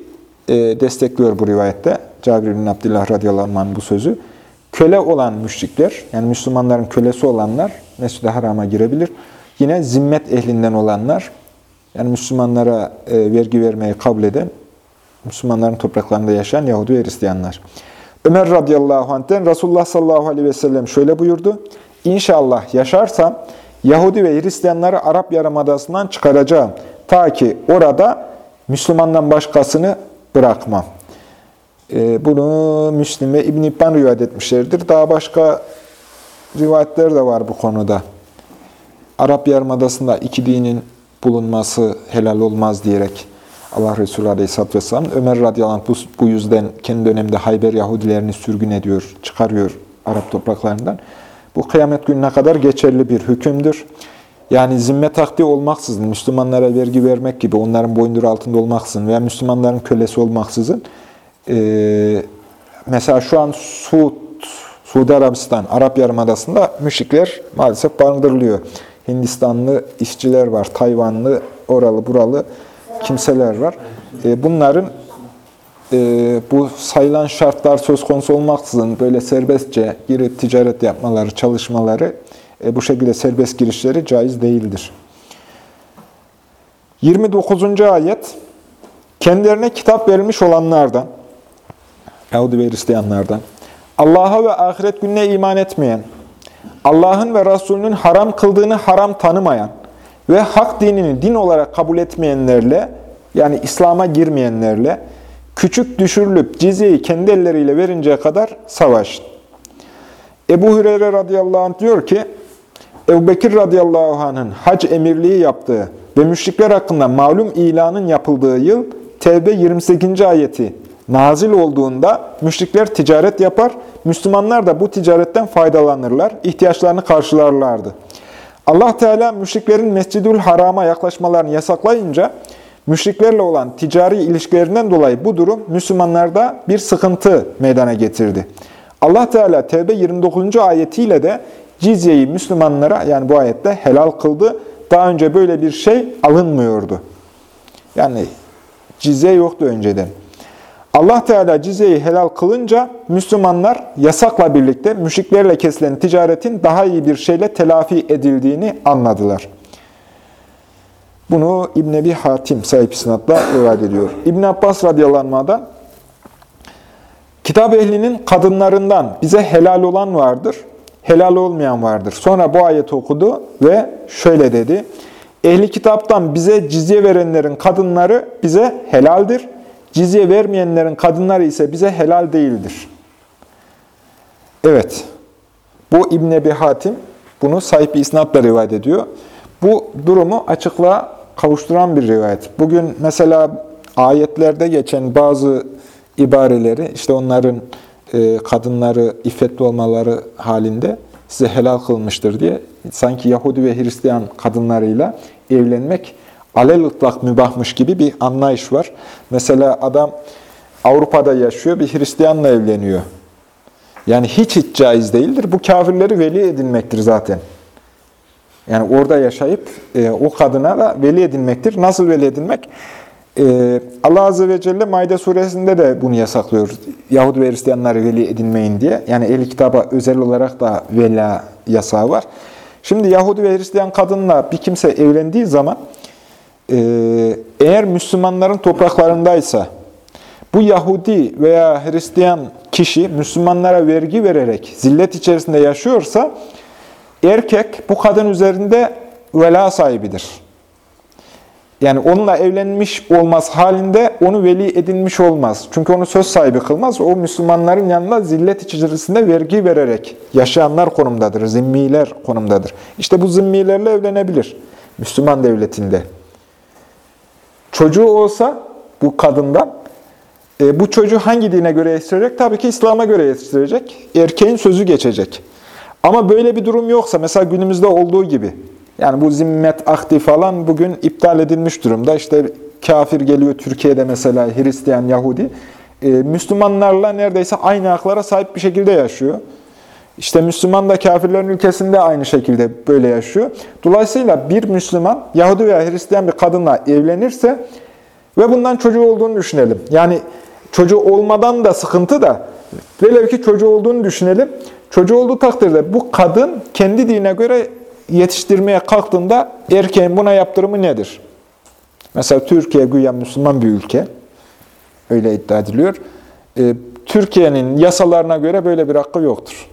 e, destekliyor bu rivayette. Cabir bin Abdullah radıyallahu bu sözü. Köle olan müşrikler, yani Müslümanların kölesi olanlar Mescid-i Haram'a girebilir. Yine zimmet ehlinden olanlar, yani Müslümanlara e, vergi vermeyi kabul eden, Müslümanların topraklarında yaşayan Yahudi ve Hristiyanlar. Ömer radıyallahu anh'ten Resulullah sallallahu aleyhi ve sellem şöyle buyurdu. İnşallah yaşarsam Yahudi ve Hristiyanları Arap Yarımadası'ndan çıkaracağım. Ta ki orada Müslümandan başkasını bırakmam. Ee, bunu Müslim ve İbn-i İbban rivayet etmişlerdir. Daha başka rivayetler de var bu konuda. Arap Yarımadası'nda iki dinin bulunması helal olmaz diyerek Allah Resulü Aleyhisselatü Vesselam Ömer radıyallahu anh bu, bu yüzden kendi döneminde Hayber Yahudilerini sürgün ediyor, çıkarıyor Arap topraklarından. Bu kıyamet gününe kadar geçerli bir hükümdür. Yani zimmet akdi olmaksızın, Müslümanlara vergi vermek gibi, onların boyunduruğu altında olmaksızın veya Müslümanların kölesi olmaksızın, e, mesela şu an Suud, Suudi Arabistan, Arap Yarımadası'nda müşrikler maalesef barındırılıyor. Hindistanlı işçiler var, Tayvanlı, oralı, buralı kimseler var. E, bunların e, bu sayılan şartlar söz konusu olmaksızın böyle serbestçe girip ticaret yapmaları, çalışmaları, e, bu şekilde serbest girişleri caiz değildir. 29. ayet, kendilerine kitap verilmiş olanlardan, Yahudi ve Hristiyanlardan, Allah'a ve ahiret gününe iman etmeyen, Allah'ın ve Resulünün haram kıldığını haram tanımayan ve hak dinini din olarak kabul etmeyenlerle, yani İslam'a girmeyenlerle, küçük düşürülüp cizyeyi kendi elleriyle verinceye kadar savaşın. Ebu Hureyre radıyallahu anh diyor ki, Ebu Bekir radıyallahu anh'ın hac emirliği yaptığı ve müşrikler hakkında malum ilanın yapıldığı yıl Tevbe 28. ayeti nazil olduğunda müşrikler ticaret yapar, Müslümanlar da bu ticaretten faydalanırlar, ihtiyaçlarını karşılarlardı. Allah Teala müşriklerin Mescidül Haram'a yaklaşmalarını yasaklayınca müşriklerle olan ticari ilişkilerinden dolayı bu durum Müslümanlarda bir sıkıntı meydana getirdi. Allah Teala Tevbe 29. ayetiyle de cizyeyi Müslümanlara yani bu ayette helal kıldı. Daha önce böyle bir şey alınmıyordu. Yani cizye yoktu önceden. Allah Teala cizyeyi helal kılınca Müslümanlar yasakla birlikte müşriklerle kesilen ticaretin daha iyi bir şeyle telafi edildiğini anladılar. Bunu İbn Ebi Hatim sahip isnatla rivayet ediyor. İbn Abbas radıyallahu kitap ehlinin kadınlarından bize helal olan vardır, helal olmayan vardır. Sonra bu ayeti okudu ve şöyle dedi. Ehli kitaptan bize cizye verenlerin kadınları bize helaldir. Cizye vermeyenlerin kadınları ise bize helal değildir. Evet, bu İbn Ebi Hatim bunu sahip bir isnatla rivayet ediyor. Bu durumu açıklığa kavuşturan bir rivayet. Bugün mesela ayetlerde geçen bazı ibareleri, işte onların e, kadınları iffetli olmaları halinde size helal kılmıştır diye sanki Yahudi ve Hristiyan kadınlarıyla evlenmek alel ıtlak mübahmış gibi bir anlayış var. Mesela adam Avrupa'da yaşıyor, bir Hristiyanla evleniyor. Yani hiç hiç caiz değildir. Bu kafirleri veli edinmektir zaten. Yani orada yaşayıp e, o kadına da veli edinmektir. Nasıl veli edinmek? E, Allah Azze ve Celle Maide suresinde de bunu yasaklıyor. Yahudi ve Hristiyanları veli edinmeyin diye. Yani ehli kitaba özel olarak da vela yasağı var. Şimdi Yahudi ve Hristiyan kadınla bir kimse evlendiği zaman eğer Müslümanların topraklarındaysa bu Yahudi veya Hristiyan kişi Müslümanlara vergi vererek zillet içerisinde yaşıyorsa erkek bu kadın üzerinde vela sahibidir. Yani onunla evlenmiş olmaz halinde onu veli edinmiş olmaz. Çünkü onu söz sahibi kılmaz. O Müslümanların yanında zillet içerisinde vergi vererek yaşayanlar konumdadır. Zimmiler konumdadır. İşte bu zimmilerle evlenebilir. Müslüman devletinde. Çocuğu olsa bu kadından e, bu çocuğu hangi dine göre yetiştirecek? Tabii ki İslam'a göre yetiştirecek. Erkeğin sözü geçecek. Ama böyle bir durum yoksa, mesela günümüzde olduğu gibi, yani bu zimmet akdi falan bugün iptal edilmiş durumda. İşte kafir geliyor Türkiye'de mesela Hristiyan, Yahudi, e, Müslümanlarla neredeyse aynı haklara sahip bir şekilde yaşıyor. İşte Müslüman da kafirlerin ülkesinde aynı şekilde böyle yaşıyor. Dolayısıyla bir Müslüman Yahudi veya Hristiyan bir kadınla evlenirse ve bundan çocuğu olduğunu düşünelim. Yani çocuğu olmadan da sıkıntı da velev ki çocuğu olduğunu düşünelim. Çocuğu olduğu takdirde bu kadın kendi dine göre yetiştirmeye kalktığında erkeğin buna yaptırımı nedir? Mesela Türkiye güya Müslüman bir ülke. Öyle iddia ediliyor. Ee, Türkiye'nin yasalarına göre böyle bir hakkı yoktur.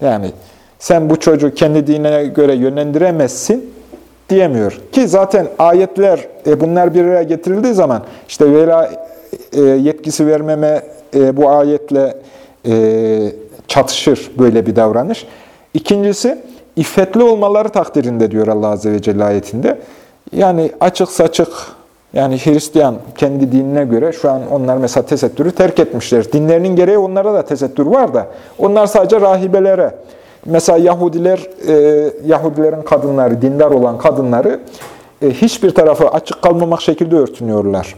Yani sen bu çocuğu kendi dinine göre yönlendiremezsin diyemiyor. Ki zaten ayetler e, bunlar bir araya getirildiği zaman işte vela e, yetkisi vermeme e, bu ayetle e, çatışır böyle bir davranış. İkincisi iffetli olmaları takdirinde diyor Allah Azze ve Celle ayetinde. Yani açık saçık yani Hristiyan kendi dinine göre şu an onlar mesela tesettürü terk etmişler. Dinlerinin gereği onlara da tesettür var da onlar sadece rahibelere. Mesela Yahudiler, e, Yahudilerin kadınları, dindar olan kadınları e, hiçbir tarafı açık kalmamak şekilde örtünüyorlar.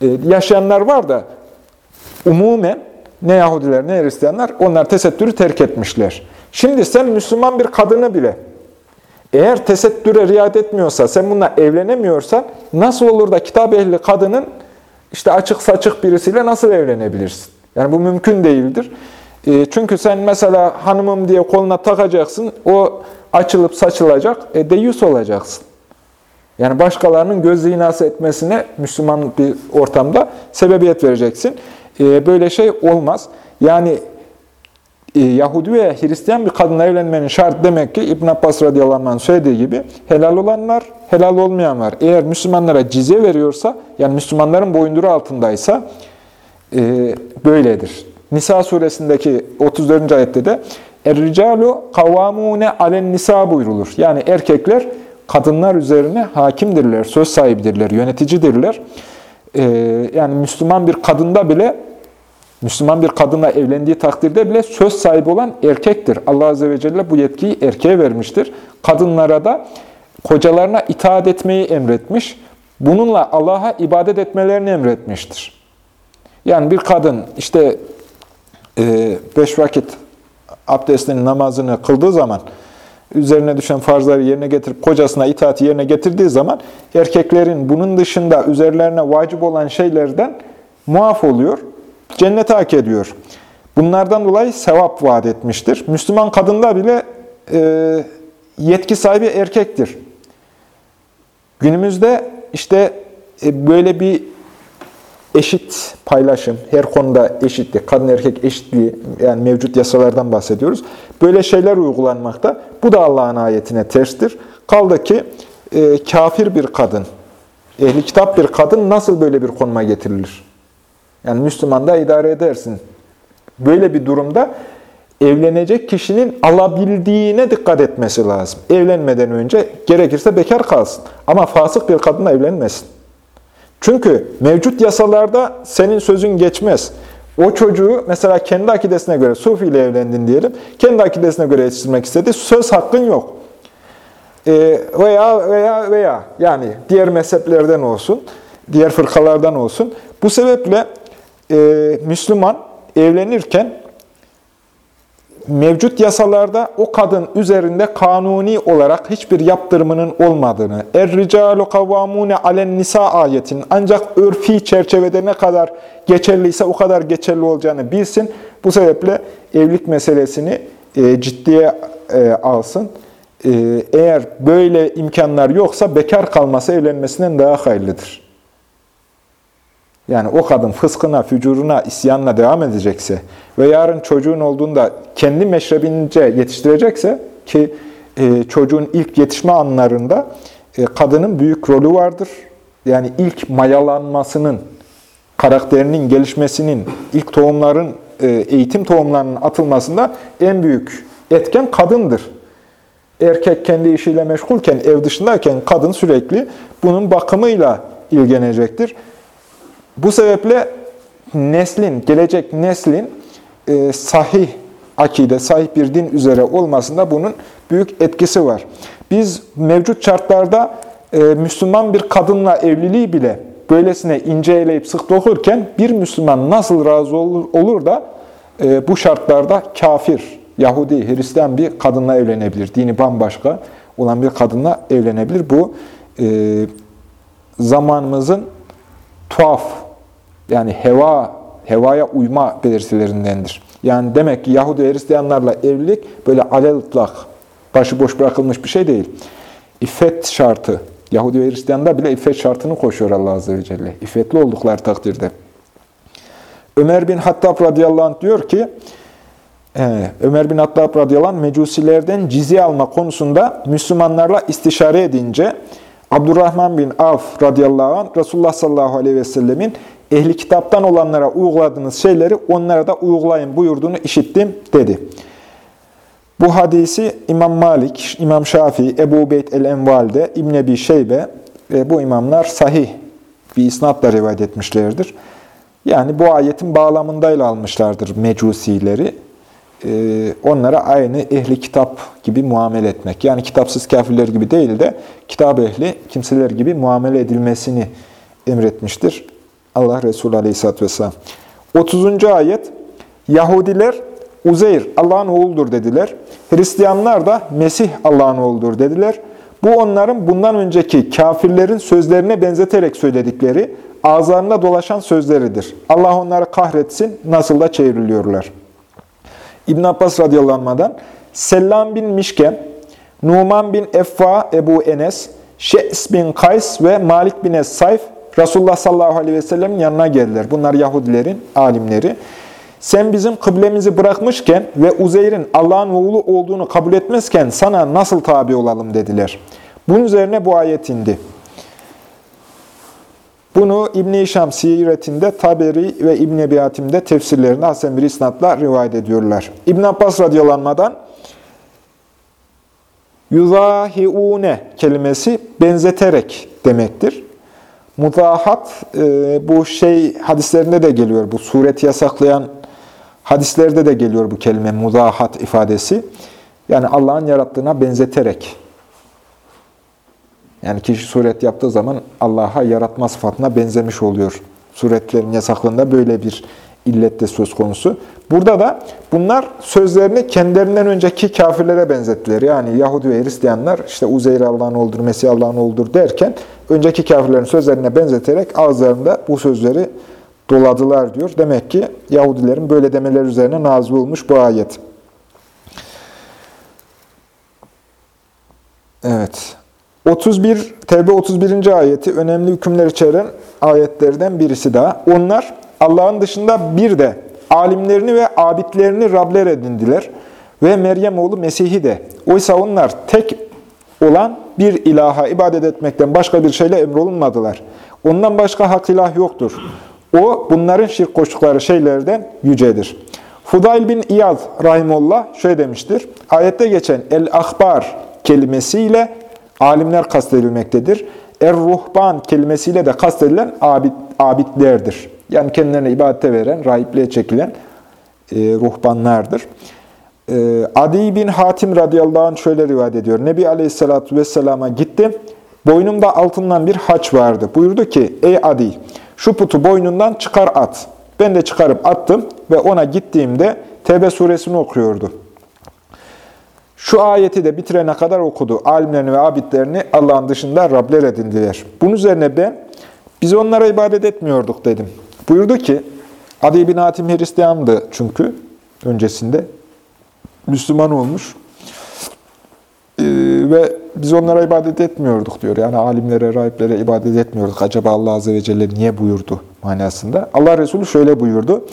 E, yaşayanlar var da umumen ne Yahudiler ne Hristiyanlar onlar tesettürü terk etmişler. Şimdi sen Müslüman bir kadını bile eğer tesettüre riayet etmiyorsa, sen bununla evlenemiyorsan nasıl olur da kitap ehli kadının işte açık saçık birisiyle nasıl evlenebilirsin? Yani bu mümkün değildir. E, çünkü sen mesela hanımım diye koluna takacaksın, o açılıp saçılacak, e, deyyus olacaksın. Yani başkalarının göz zinası etmesine Müslüman bir ortamda sebebiyet vereceksin. E, böyle şey olmaz. Yani Yahudi veya Hristiyan bir kadınla evlenmenin şart demek ki İbn Abbas radıyallahu anh söylediği gibi helal olanlar, helal olmayan var. Eğer Müslümanlara cizye veriyorsa, yani Müslümanların boyunduru altındaysa e, böyledir. Nisa suresindeki 34. ayette de Er-ricalu kavvamune alen nisa buyrulur. Yani erkekler kadınlar üzerine hakimdirler, söz sahibidirler, yöneticidirler. Ee, yani Müslüman bir kadında bile Müslüman bir kadınla evlendiği takdirde bile söz sahibi olan erkektir. Allah Azze ve Celle bu yetkiyi erkeğe vermiştir. Kadınlara da kocalarına itaat etmeyi emretmiş. Bununla Allah'a ibadet etmelerini emretmiştir. Yani bir kadın işte e, beş vakit abdestinin namazını kıldığı zaman, üzerine düşen farzları yerine getirip kocasına itaati yerine getirdiği zaman erkeklerin bunun dışında üzerlerine vacip olan şeylerden muaf oluyor cennete hak ediyor. Bunlardan dolayı sevap vaat etmiştir. Müslüman kadında bile e, yetki sahibi erkektir. Günümüzde işte e, böyle bir eşit paylaşım, her konuda eşitlik, kadın erkek eşitliği, yani mevcut yasalardan bahsediyoruz. Böyle şeyler uygulanmakta. Bu da Allah'ın ayetine terstir. Kaldı ki e, kafir bir kadın, ehli kitap bir kadın nasıl böyle bir konuma getirilir? Yani Müslüman da idare edersin. Böyle bir durumda evlenecek kişinin alabildiğine dikkat etmesi lazım. Evlenmeden önce gerekirse bekar kalsın. Ama fasık bir kadınla evlenmesin. Çünkü mevcut yasalarda senin sözün geçmez. O çocuğu mesela kendi akidesine göre Sufi ile evlendin diyelim. Kendi akidesine göre yetiştirmek istedi. Söz hakkın yok. Ee, veya veya veya yani diğer mezheplerden olsun, diğer fırkalardan olsun. Bu sebeple e, Müslüman evlenirken mevcut yasalarda o kadın üzerinde kanuni olarak hiçbir yaptırımının olmadığını, Er-ricalu kavvamune nisa ayetin ancak örfi çerçevede ne kadar geçerliyse o kadar geçerli olacağını bilsin. Bu sebeple evlilik meselesini e, ciddiye e, alsın. E, eğer böyle imkanlar yoksa bekar kalması evlenmesinden daha hayırlıdır. Yani o kadın fıskına, fücuruna, isyanına devam edecekse ve yarın çocuğun olduğunda kendi meşrebince yetiştirecekse ki e, çocuğun ilk yetişme anlarında e, kadının büyük rolü vardır. Yani ilk mayalanmasının, karakterinin gelişmesinin, ilk tohumların, e, eğitim tohumlarının atılmasında en büyük etken kadındır. Erkek kendi işiyle meşgulken, ev dışındayken kadın sürekli bunun bakımıyla ilgilenecektir. Bu sebeple neslin, gelecek neslin e, sahih akide, sahih bir din üzere olmasında bunun büyük etkisi var. Biz mevcut şartlarda e, Müslüman bir kadınla evliliği bile böylesine ince eleyip sık dokurken bir Müslüman nasıl razı olur, olur da e, bu şartlarda kafir, Yahudi, Hristiyan bir kadınla evlenebilir. Dini bambaşka olan bir kadınla evlenebilir. Bu e, zamanımızın tuhaf, yani heva, hevaya uyma belirtilerindendir. Yani demek ki Yahudi ve Hristiyanlarla evlilik böyle alel-ıtlak, başıboş bırakılmış bir şey değil. İffet şartı, Yahudi ve Hristiyanlar bile iffet şartını koşuyor Allah Azze ve Celle. İffetli oldukları takdirde. Ömer bin Hattab radıyallahu anh diyor ki, e, Ömer bin Hattab radıyallahu anh mecusilerden cizye alma konusunda Müslümanlarla istişare edince, Abdurrahman bin Avf radıyallahu anh Resulullah sallallahu aleyhi ve sellemin ehli kitaptan olanlara uyguladığınız şeyleri onlara da uygulayın buyurduğunu işittim dedi. Bu hadisi İmam Malik, İmam Şafii, Ebu Ubeyd el-Enval'de, İbn Ebi Şeybe ve bu imamlar sahih bir isnatla rivayet etmişlerdir. Yani bu ayetin bağlamındayla almışlardır mecusileri. Ee, onlara aynı ehli kitap gibi muamele etmek. Yani kitapsız kafirler gibi değil de kitap ehli kimseler gibi muamele edilmesini emretmiştir. Allah Resulü Aleyhisselatü Vesselam. 30. ayet Yahudiler Uzeyr Allah'ın oğludur dediler. Hristiyanlar da Mesih Allah'ın oğludur dediler. Bu onların bundan önceki kafirlerin sözlerine benzeterek söyledikleri, ağızlarında dolaşan sözleridir. Allah onları kahretsin, nasıl da çevriliyorlar. İbn Abbas radıyallahu Sellam bin Mişkem, Numan bin Effa Ebu Enes, Şe's bin Kays ve Malik bin Es-Sayf Resulullah sallallahu aleyhi ve sellem'in yanına geldiler. Bunlar Yahudilerin alimleri. Sen bizim kıblemizi bırakmışken ve Uzeyr'in Allah'ın oğlu olduğunu kabul etmezken sana nasıl tabi olalım dediler. Bunun üzerine bu ayet indi. Bunu İbn-i İşam siretinde, Taberi ve İbn-i Ebi Hatim'de tefsirlerinde Hasan bir isnatla rivayet ediyorlar. İbn Abbas radıyallahu yuzahiune kelimesi benzeterek demektir. Muzahat e, bu şey hadislerinde de geliyor. Bu sureti yasaklayan hadislerde de geliyor bu kelime muzahat ifadesi. Yani Allah'ın yarattığına benzeterek. Yani kişi suret yaptığı zaman Allah'a yaratma sıfatına benzemiş oluyor. Suretlerin yasaklığında böyle bir illette söz konusu. Burada da bunlar sözlerini kendilerinden önceki kafirlere benzettiler. Yani Yahudi ve Hristiyanlar işte Uzeyr Allah'ın oğludur, Mesih Allah'ın oğludur derken önceki kafirlerin sözlerine benzeterek ağızlarında bu sözleri doladılar diyor. Demek ki Yahudilerin böyle demeler üzerine nazil olmuş bu ayet. Evet. 31 Tevbe 31. ayeti önemli hükümler içeren ayetlerden birisi daha. Onlar Allah'ın dışında bir de alimlerini ve abidlerini Rabler edindiler ve Meryem oğlu Mesih'i de. Oysa onlar tek olan bir ilaha ibadet etmekten başka bir şeyle emrolunmadılar. Ondan başka hak ilah yoktur. O bunların şirk koştukları şeylerden yücedir. Fudayl bin İyad Rahimullah şöyle demiştir. Ayette geçen el-ahbar kelimesiyle alimler kastedilmektedir. Er-ruhban kelimesiyle de kastedilen abid, abidlerdir. Yani kendilerine ibadete veren, rahipliğe çekilen e, ruhbanlardır. E, Adi bin Hatim radıyallahu anh şöyle rivayet ediyor. Nebi aleyhissalatü vesselama gitti. Boynumda altından bir haç vardı. Buyurdu ki, ey Adi, şu putu boynundan çıkar at. Ben de çıkarıp attım ve ona gittiğimde Tevbe suresini okuyordu. Şu ayeti de bitirene kadar okudu. Alimlerini ve abidlerini Allah'ın dışında Rabler edindiler. Bunun üzerine ben, biz onlara ibadet etmiyorduk dedim. Buyurdu ki, Adi bin Hatim Hristiyandı çünkü öncesinde. Müslüman olmuş. Ee, ve biz onlara ibadet etmiyorduk diyor. Yani alimlere, rahiplere ibadet etmiyorduk. Acaba Allah Azze ve Celle niye buyurdu manasında. Allah Resulü şöyle buyurdu.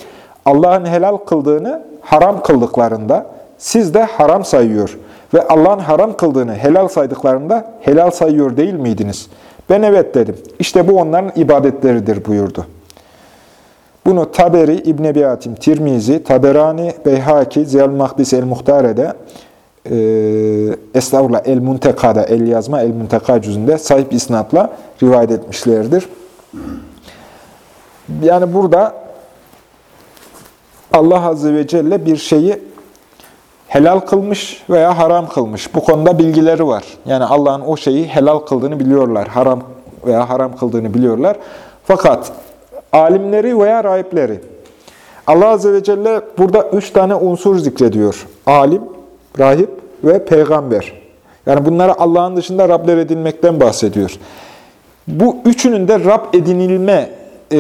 Allah'ın helal kıldığını haram kıldıklarında siz de haram sayıyor. Ve Allah'ın haram kıldığını helal saydıklarında helal sayıyor değil miydiniz? Ben evet dedim. İşte bu onların ibadetleridir buyurdu. Bunu Taberi, İbn Ebi Hatim, Tirmizi, Taberani, Beyhaki, Ziyal Mahdis el-Muhtare'de, e, Estağfurullah el-Munteka'da, el yazma el-Munteka cüzünde sahip isnatla rivayet etmişlerdir. Yani burada Allah Azze ve Celle bir şeyi helal kılmış veya haram kılmış. Bu konuda bilgileri var. Yani Allah'ın o şeyi helal kıldığını biliyorlar. Haram veya haram kıldığını biliyorlar. Fakat alimleri veya rahipleri. Allah Azze ve Celle burada üç tane unsur zikrediyor. Alim, rahip ve peygamber. Yani bunlara Allah'ın dışında Rabler edinmekten bahsediyor. Bu üçünün de Rab edinilme e,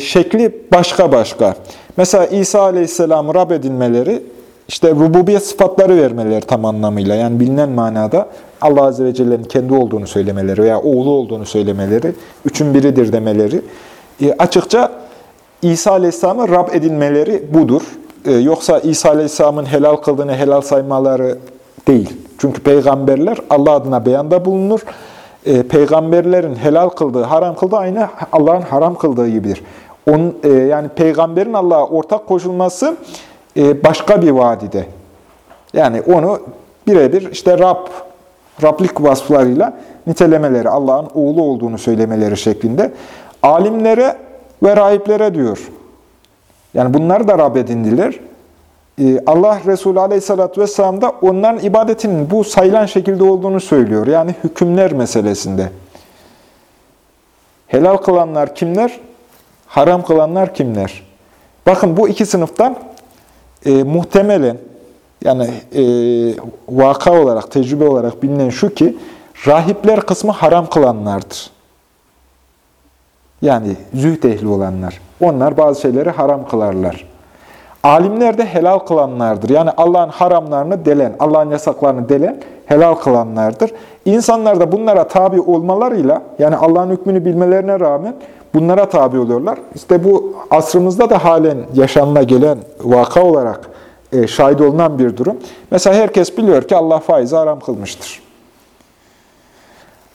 şekli başka başka. Mesela İsa Aleyhisselam'ı Rab edinmeleri, işte rububiyet sıfatları vermeleri tam anlamıyla, yani bilinen manada Allah Azze ve Celle'nin kendi olduğunu söylemeleri veya oğlu olduğunu söylemeleri, üçün biridir demeleri. E, açıkça İsa Aleyhisselam'ı Rab edinmeleri budur. E, yoksa İsa Aleyhisselam'ın helal kıldığını helal saymaları değil. Çünkü peygamberler Allah adına beyanda bulunur. E, peygamberlerin helal kıldığı, haram kıldığı aynı Allah'ın haram kıldığı gibidir. Onun, e, yani peygamberin Allah'a ortak koşulması başka bir vadide. Yani onu birebir işte Rab, Rablik vasıflarıyla nitelemeleri, Allah'ın oğlu olduğunu söylemeleri şeklinde. Alimlere ve rahiplere diyor. Yani bunlar da Rab edindiler. Ee, Allah Resulü Aleyhisselatü Vesselam da onların ibadetinin bu sayılan şekilde olduğunu söylüyor. Yani hükümler meselesinde. Helal kılanlar kimler? Haram kılanlar kimler? Bakın bu iki sınıftan e, muhtemelen yani e, vaka olarak, tecrübe olarak bilinen şu ki rahipler kısmı haram kılanlardır. Yani zühd ehli olanlar. Onlar bazı şeyleri haram kılarlar. Alimler de helal kılanlardır. Yani Allah'ın haramlarını delen, Allah'ın yasaklarını delen helal kılanlardır. İnsanlar da bunlara tabi olmalarıyla, yani Allah'ın hükmünü bilmelerine rağmen bunlara tabi oluyorlar. İşte bu asrımızda da halen yaşanına gelen vaka olarak e, şahit olunan bir durum. Mesela herkes biliyor ki Allah faizi haram kılmıştır.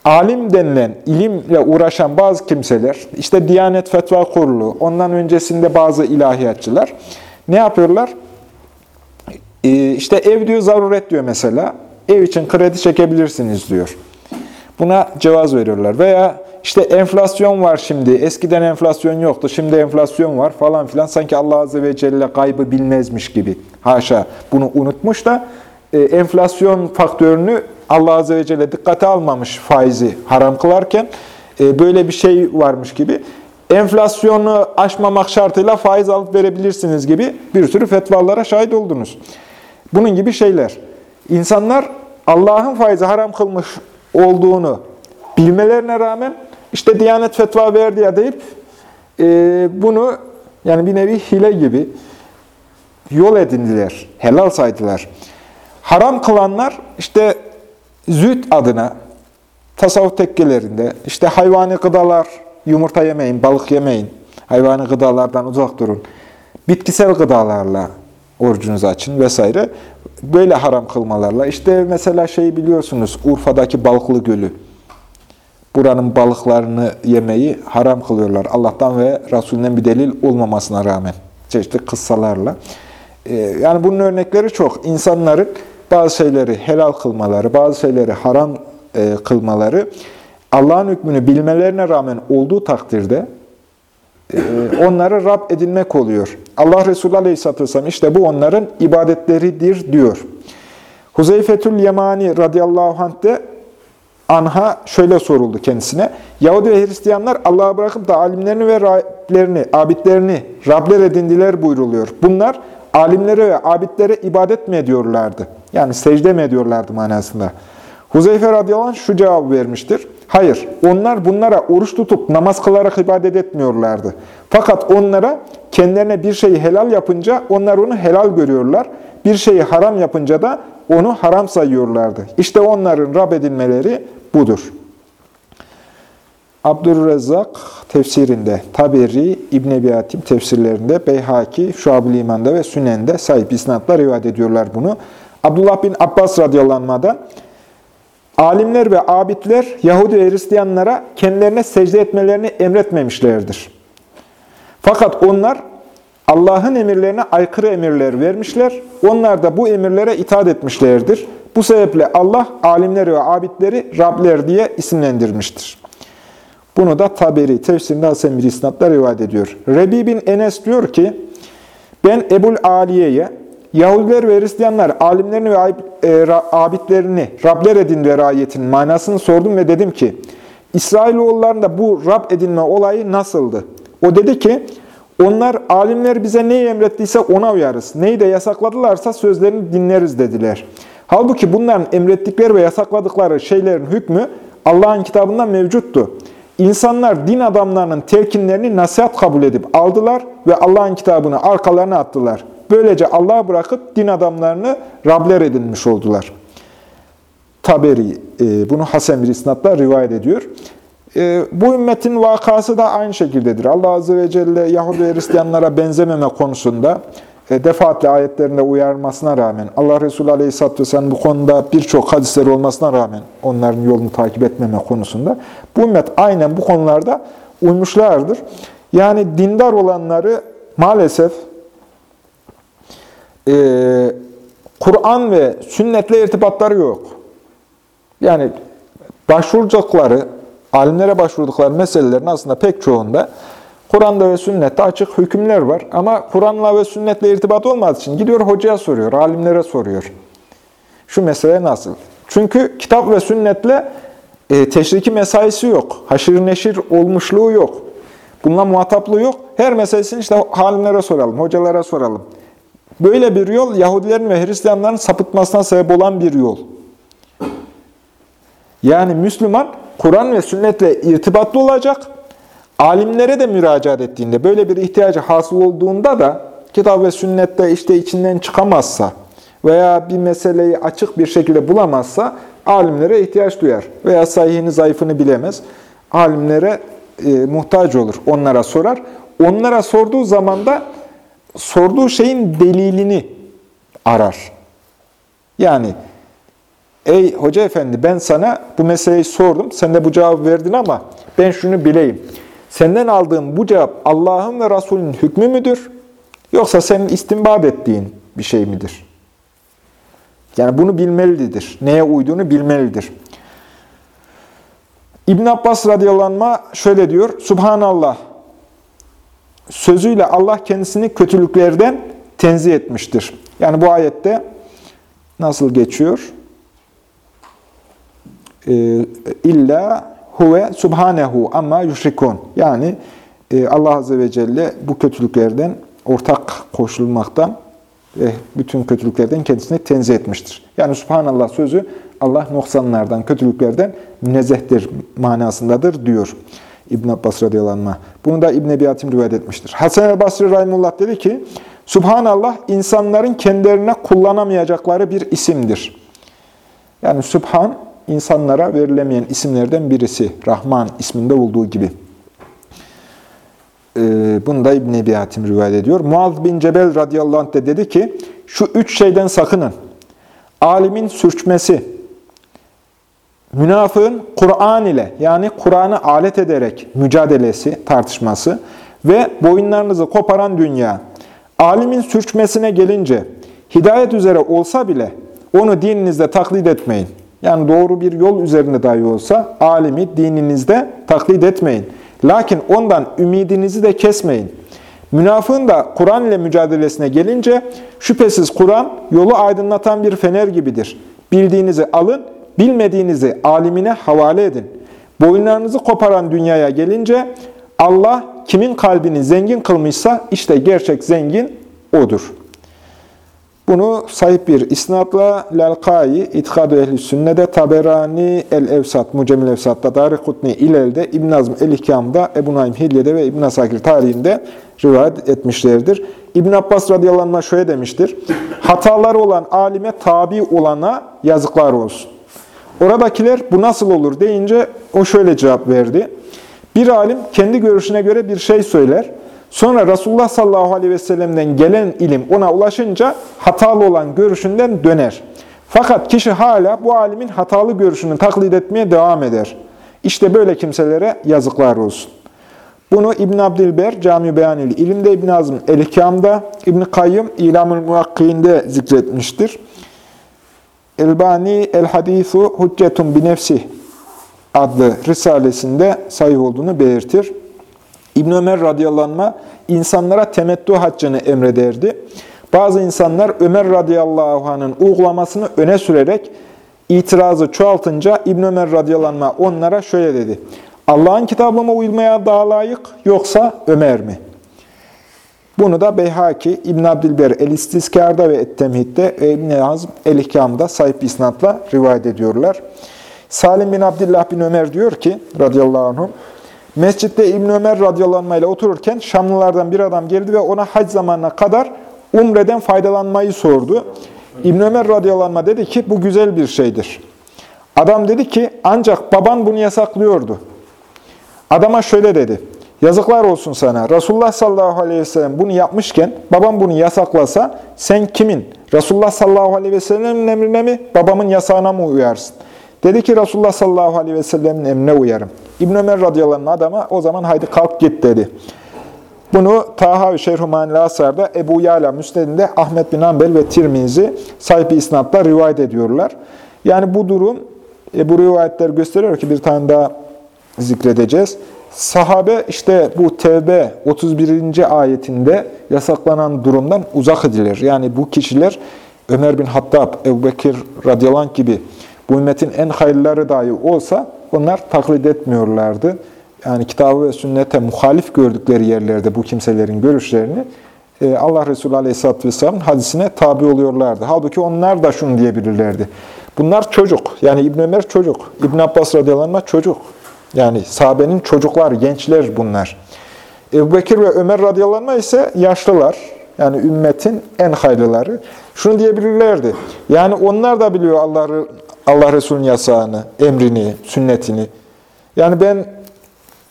Alim denilen, ilimle uğraşan bazı kimseler, işte Diyanet Fetva Kurulu, ondan öncesinde bazı ilahiyatçılar ne yapıyorlar? Ee, işte ev diyor zaruret diyor mesela. Ev için kredi çekebilirsiniz diyor. Buna cevaz veriyorlar. Veya işte enflasyon var şimdi. Eskiden enflasyon yoktu. Şimdi enflasyon var falan filan. Sanki Allah Azze ve Celle kaybı bilmezmiş gibi. Haşa bunu unutmuş da e, enflasyon faktörünü Allah Azze ve Celle dikkate almamış faizi haram kılarken e, böyle bir şey varmış gibi enflasyonu aşmamak şartıyla faiz alıp verebilirsiniz gibi bir sürü fetvalara şahit oldunuz. Bunun gibi şeyler. İnsanlar Allah'ın faizi haram kılmış olduğunu bilmelerine rağmen işte Diyanet fetva verdi ya deyip e, bunu yani bir nevi hile gibi yol edindiler, helal saydılar. Haram kılanlar işte züht adına tasavvuf tekkelerinde işte hayvani gıdalar, yumurta yemeyin, balık yemeyin, hayvani gıdalardan uzak durun. Bitkisel gıdalarla orucunuzu açın vesaire. Böyle haram kılmalarla. İşte mesela şeyi biliyorsunuz, Urfa'daki Balıklı Gölü. Buranın balıklarını yemeyi haram kılıyorlar. Allah'tan ve Resulünden bir delil olmamasına rağmen. Çeşitli kıssalarla. Ee, yani bunun örnekleri çok. İnsanların bazı şeyleri helal kılmaları, bazı şeyleri haram e, kılmaları, Allah'ın hükmünü bilmelerine rağmen olduğu takdirde e, onları Rab edinmek oluyor. Allah Resulü Aleyhisselatü Vesselam işte bu onların ibadetleridir diyor. Huzeyfetül Yemani radıyallahu anh de anha şöyle soruldu kendisine. Yahudi ve Hristiyanlar Allah'a bırakıp da alimlerini ve Rablerini, abidlerini Rabler edindiler buyruluyor. Bunlar alimlere ve abidlere ibadet mi ediyorlardı? Yani secde mi ediyorlardı manasında. Huzeyfe radıyallahu anh şu cevabı vermiştir. Hayır, onlar bunlara oruç tutup namaz kılarak ibadet etmiyorlardı. Fakat onlara kendilerine bir şeyi helal yapınca onlar onu helal görüyorlar. Bir şeyi haram yapınca da onu haram sayıyorlardı. İşte onların Rab edilmeleri budur. Abdurrezzak tefsirinde, Taberi, İbn Ebi Hatim tefsirlerinde, Beyhaki, Şuab-ı İman'da ve Sünen'de sahip isnatla rivayet ediyorlar bunu. Abdullah bin Abbas radıyallahu alimler ve abidler Yahudi ve Hristiyanlara kendilerine secde etmelerini emretmemişlerdir. Fakat onlar Allah'ın emirlerine aykırı emirler vermişler. Onlar da bu emirlere itaat etmişlerdir. Bu sebeple Allah alimleri ve abidleri Rabler diye isimlendirmiştir. Bunu da Taberi tefsirinde Hasan bir isnatla rivayet ediyor. Rebi bin Enes diyor ki, ben Ebul Aliye'ye Yahudiler ve Hristiyanlar alimlerini ve e, abidlerini Rabler edindiler ayetinin manasını sordum ve dedim ki, İsrailoğullarında bu Rab edinme olayı nasıldı? O dedi ki, onlar alimler bize neyi emrettiyse ona uyarız. Neyi de yasakladılarsa sözlerini dinleriz dediler. Halbuki bunların emrettikleri ve yasakladıkları şeylerin hükmü Allah'ın kitabında mevcuttu. İnsanlar din adamlarının telkinlerini nasihat kabul edip aldılar ve Allah'ın kitabını arkalarına attılar. Böylece Allah'ı bırakıp din adamlarını Rabler edinmiş oldular. Taberi e, bunu Hasan bir isnatla rivayet ediyor. E, bu ümmetin vakası da aynı şekildedir. Allah Azze ve Celle Yahudi ve Hristiyanlara benzememe konusunda e, defaatle ayetlerinde uyarmasına rağmen, Allah Resulü Aleyhisselatü Vesselam bu konuda birçok hadisleri olmasına rağmen onların yolunu takip etmeme konusunda bu ümmet aynen bu konularda uymuşlardır. Yani dindar olanları maalesef e, Kur'an ve sünnetle irtibatları yok. Yani başvuracakları, alimlere başvurdukları meselelerin aslında pek çoğunda Kur'an'da ve sünnette açık hükümler var. Ama Kur'an'la ve sünnetle irtibat olmadığı için gidiyor hocaya soruyor, alimlere soruyor. Şu mesele nasıl? Çünkü kitap ve sünnetle e, teşriki mesaisi yok. Haşir neşir olmuşluğu yok. Bununla muhataplığı yok. Her meselesini işte alimlere soralım, hocalara soralım. Böyle bir yol Yahudilerin ve Hristiyanların sapıtmasına sebep olan bir yol. Yani Müslüman Kur'an ve sünnetle irtibatlı olacak. Alimlere de müracaat ettiğinde, böyle bir ihtiyacı hasıl olduğunda da kitap ve sünnette işte içinden çıkamazsa veya bir meseleyi açık bir şekilde bulamazsa alimlere ihtiyaç duyar. Veya sahihini, zayıfını bilemez. Alimlere e, muhtaç olur. Onlara sorar. Onlara sorduğu zaman da sorduğu şeyin delilini arar. Yani ey hoca efendi ben sana bu meseleyi sordum. Sen de bu cevabı verdin ama ben şunu bileyim. Senden aldığım bu cevap Allah'ın ve Resulünün hükmü müdür? Yoksa senin istinbad ettiğin bir şey midir? Yani bunu bilmelidir. Neye uyduğunu bilmelidir. İbn Abbas radıyallahu şöyle diyor. Subhanallah. Sözüyle Allah kendisini kötülüklerden tenzih etmiştir. Yani bu ayette nasıl geçiyor? Ee, illa huve subhanehu amma yüşrikun. Yani e, Allah Azze ve Celle bu kötülüklerden, ortak koşulmaktan ve bütün kötülüklerden kendisini tenzih etmiştir. Yani subhanallah sözü Allah noksanlardan, kötülüklerden münezzehtir manasındadır diyor İbn Abbas radıyallahu. Bunu da İbn Ebi Hatim rivayet etmiştir. Hasan el Basri rahimullah dedi ki, Subhanallah insanların kendilerine kullanamayacakları bir isimdir. Yani Subhan insanlara verilemeyen isimlerden birisi. Rahman isminde olduğu gibi. Ee, bunu da İbn-i Ebi rivayet ediyor. Muaz bin Cebel radıyallahu anh de dedi ki, şu üç şeyden sakının. Alimin sürçmesi, münafığın Kur'an ile yani Kur'an'ı alet ederek mücadelesi, tartışması ve boyunlarınızı koparan dünya. Alimin sürçmesine gelince, hidayet üzere olsa bile onu dininizde taklit etmeyin. Yani doğru bir yol üzerinde dahi olsa alimi dininizde taklit etmeyin. Lakin ondan ümidinizi de kesmeyin. Münafığın da Kur'an ile mücadelesine gelince şüphesiz Kur'an yolu aydınlatan bir fener gibidir. Bildiğinizi alın, bilmediğinizi alimine havale edin. Boyunlarınızı koparan dünyaya gelince Allah kimin kalbini zengin kılmışsa işte gerçek zengin odur.'' Bunu sahip bir isnatla Lelkai, İtikad-ı Ehl-i Sünne'de, Taberani, El-Evsat, Mucemil Evsat'ta, Dari Kutni, İlel'de, İbn Azm El-İhkam'da, Ebu Naim Hilye'de ve İbn Asakir tarihinde rivayet etmişlerdir. İbn Abbas radıyallahu anh şöyle demiştir. Hataları olan alime tabi olana yazıklar olsun. Oradakiler bu nasıl olur deyince o şöyle cevap verdi. Bir alim kendi görüşüne göre bir şey söyler. Sonra Resulullah sallallahu aleyhi ve sellem'den gelen ilim ona ulaşınca hatalı olan görüşünden döner. Fakat kişi hala bu alimin hatalı görüşünü taklit etmeye devam eder. İşte böyle kimselere yazıklar olsun. Bunu İbn Abdilber Cami Beyanil İlim'de İbn Azm El-Hikam'da İbn Kayyım İlamül Muakki'inde zikretmiştir. Elbani El Hadisu Huccetun bi Nefsih adlı risalesinde sayı olduğunu belirtir. İbn Ömer radıyallahu insanlara temettü haccını emrederdi. Bazı insanlar Ömer radıyallahu anh'ın uygulamasını öne sürerek İtirazı çoğaltınca İbn Ömer radıyallahu onlara şöyle dedi. Allah'ın kitabıma uymaya daha layık yoksa Ömer mi? Bunu da Beyhaki, İbn Abdülber El-İstizkar'da ve Et-Temhid'de ve İbn Azm El-İhkam'da sahip isnatla rivayet ediyorlar. Salim bin Abdullah bin Ömer diyor ki radıyallahu anh, Mescitte İbn Ömer ile otururken Şamlılardan bir adam geldi ve ona hac zamanına kadar umreden faydalanmayı sordu. İbn Ömer radıyallahu anh dedi ki bu güzel bir şeydir. Adam dedi ki ancak baban bunu yasaklıyordu. Adama şöyle dedi. Yazıklar olsun sana. Resulullah sallallahu aleyhi ve sellem bunu yapmışken babam bunu yasaklasa sen kimin? Resulullah sallallahu aleyhi ve sellem'in emrine mi, babamın yasağına mı uyarsın? Dedi ki Resulullah sallallahu aleyhi ve sellem'in emrine uyarım. İbn Ömer radıyallahu adama o zaman haydi kalk git dedi. Bunu Taha ve Şerhumani Asar'da Ebu Yala Müsned'inde Ahmet bin Hanbel ve Tirmizi sahibi isnatla rivayet ediyorlar. Yani bu durum, e, bu rivayetler gösteriyor ki bir tane daha zikredeceğiz. Sahabe işte bu Tevbe 31. ayetinde yasaklanan durumdan uzak edilir. Yani bu kişiler Ömer bin Hattab, Ebu Bekir radıyallahu gibi bu ümmetin en hayırları dahi olsa onlar taklit etmiyorlardı. Yani kitabı ve sünnete muhalif gördükleri yerlerde bu kimselerin görüşlerini e, Allah Resulü Aleyhisselatü Vesselam'ın hadisine tabi oluyorlardı. Halbuki onlar da şunu diyebilirlerdi. Bunlar çocuk. Yani İbn Ömer çocuk. İbn Abbas radıyallahu çocuk. Yani sahabenin çocuklar, gençler bunlar. Ebu Bekir ve Ömer radıyallahu ise yaşlılar. Yani ümmetin en hayırlıları. Şunu diyebilirlerdi. Yani onlar da biliyor Allah, Allah Resulü'nün yasağını, emrini, sünnetini. Yani ben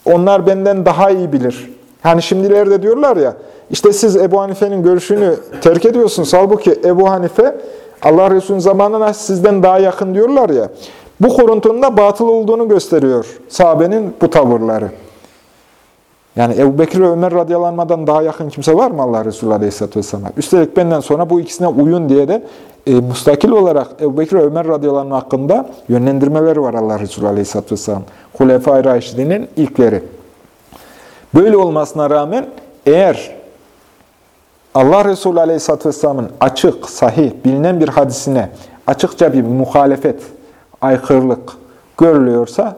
onlar benden daha iyi bilir. Yani şimdilerde diyorlar ya, işte siz Ebu Hanife'nin görüşünü terk ediyorsunuz. Halbuki Ebu Hanife Allah Resulü'nün zamanına sizden daha yakın diyorlar ya. Bu kuruntunun da batıl olduğunu gösteriyor sahabenin bu tavırları. Yani Ebu Bekir ve Ömer radyalanmadan daha yakın kimse var mı Allah Resulü Aleyhisselatü Vesselam? Üstelik benden sonra bu ikisine uyun diye de e, mustakil olarak Ebu Bekir ve Ömer radyalanma hakkında yönlendirmeleri var Allah Resulü Aleyhisselatü Vesselam. Hulefai Raşidi'nin ilkleri. Böyle olmasına rağmen eğer Allah Resulü Aleyhisselatü Vesselam'ın açık, sahih, bilinen bir hadisine açıkça bir muhalefet, aykırılık görülüyorsa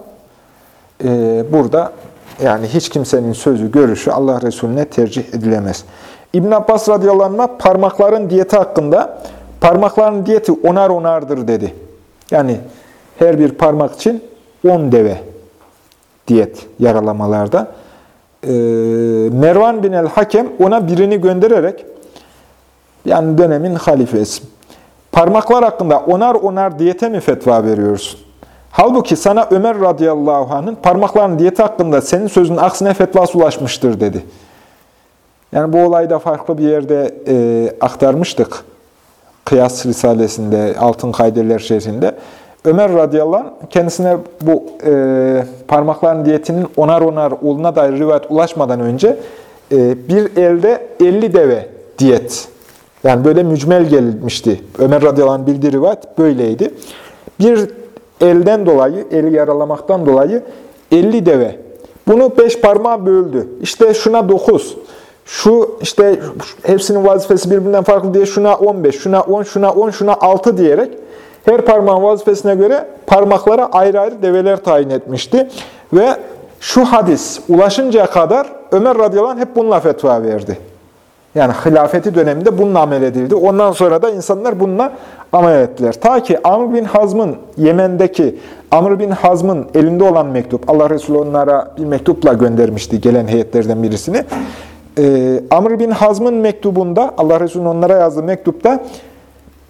e, burada yani hiç kimsenin sözü, görüşü Allah Resulüne tercih edilemez. İbn Abbas radıyallahu parmakların diyeti hakkında parmakların diyeti onar onardır dedi. Yani her bir parmak için on deve diyet yaralamalarda. Ee, Mervan bin el-Hakem ona birini göndererek yani dönemin halifesi parmaklar hakkında onar onar diyete mi fetva veriyorsun? Halbuki sana Ömer radıyallahu anh'ın parmakların diyeti hakkında senin sözün aksine fetvası ulaşmıştır dedi. Yani bu olayı da farklı bir yerde e, aktarmıştık. Kıyas Risalesi'nde, Altın Kaydeler şehrinde. Ömer radıyallahu anh kendisine bu e, parmakların diyetinin onar onar olduğuna dair rivayet ulaşmadan önce e, bir elde 50 deve diyet. Yani böyle mücmel gelmişti. Ömer radıyallahu anh bildiği rivayet böyleydi. Bir elden dolayı, eli yaralamaktan dolayı 50 deve. Bunu 5 parmağa böldü. İşte şuna 9, şu işte hepsinin vazifesi birbirinden farklı diye şuna 15, şuna 10, şuna 10, şuna 6 diyerek her parmağın vazifesine göre parmaklara ayrı ayrı develer tayin etmişti. Ve şu hadis ulaşıncaya kadar Ömer radıyallahu anh hep bununla fetva verdi. Yani hilafeti döneminde bununla amel edildi. Ondan sonra da insanlar bununla amel ettiler. Ta ki Amr bin Hazm'ın Yemen'deki Amr bin Hazm'ın elinde olan mektup, Allah Resulü onlara bir mektupla göndermişti gelen heyetlerden birisini. Ee, Amr bin Hazm'ın mektubunda, Allah Resulü'nün onlara yazdığı mektupta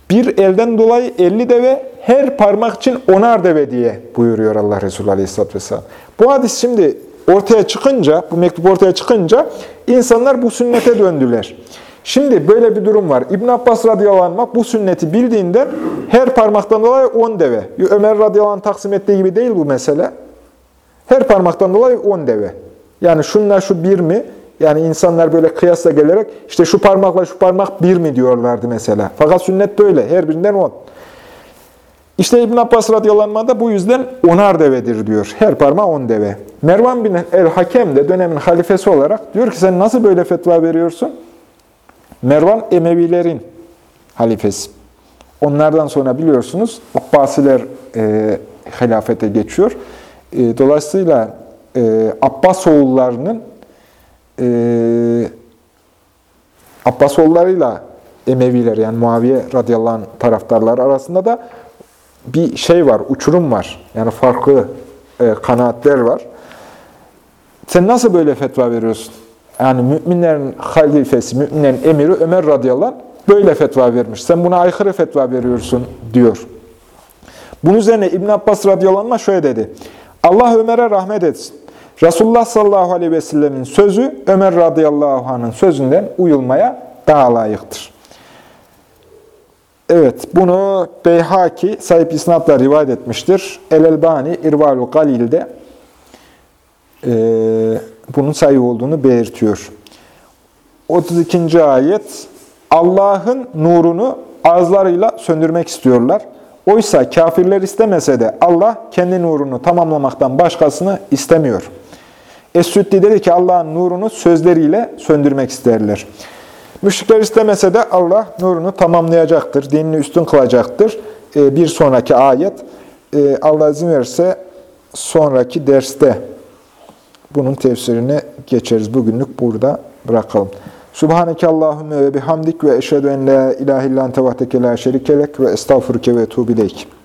bir elden dolayı 50 deve, her parmak için onar deve diye buyuruyor Allah Resulü Aleyhisselatü Vesselam. Bu hadis şimdi ortaya çıkınca, bu mektup ortaya çıkınca insanlar bu sünnete döndüler. Şimdi böyle bir durum var. İbn Abbas radıyallahu anh bu sünneti bildiğinden her parmaktan dolayı 10 deve. Ömer radıyallahu anh taksim ettiği gibi değil bu mesele. Her parmaktan dolayı 10 deve. Yani şunla şu bir mi? Yani insanlar böyle kıyasla gelerek işte şu parmakla şu parmak bir mi diyorlardı mesela. Fakat sünnet böyle. Her birinden 10. İşte İbn Abbas radıyallahu da bu yüzden onar devedir diyor. Her parmağı on deve. Mervan bin el-Hakem de dönemin halifesi olarak diyor ki sen nasıl böyle fetva veriyorsun? Mervan Emevilerin halifesi. Onlardan sonra biliyorsunuz Abbasiler e, hilafete geçiyor. E, dolayısıyla e, Abbas oğullarının e, Abbas oğullarıyla Emeviler yani Muaviye radıyallahu anh taraftarlar arasında da bir şey var, uçurum var. Yani farklı e, kanaatler var. Sen nasıl böyle fetva veriyorsun? Yani müminlerin halifesi, müminlerin emiri Ömer radıyallahu anh böyle fetva vermiş. Sen buna aykırı fetva veriyorsun diyor. Bunun üzerine İbn Abbas radıyallahu anh şöyle dedi. Allah Ömer'e rahmet etsin. Resulullah sallallahu aleyhi ve sellemin sözü Ömer radıyallahu anh'ın sözünden uyulmaya daha layıktır. Evet, bunu Beyhaki sahip isnatla rivayet etmiştir. El-Elbani İrval-u Galil'de e, bunun sayı olduğunu belirtiyor. 32. ayet Allah'ın nurunu ağızlarıyla söndürmek istiyorlar. Oysa kafirler istemese de Allah kendi nurunu tamamlamaktan başkasını istemiyor. Es-Süddi dedi ki Allah'ın nurunu sözleriyle söndürmek isterler. Müşrikler istemese de Allah nurunu tamamlayacaktır, dinini üstün kılacaktır. Ee, bir sonraki ayet, e, Allah izin verirse sonraki derste bunun tefsirine geçeriz. Bugünlük burada bırakalım. Subhaneke Allahümme ve bihamdik ve eşhedü en la ilahe illan tevahdeke la şerikelek ve estağfurke ve tuğbileyk.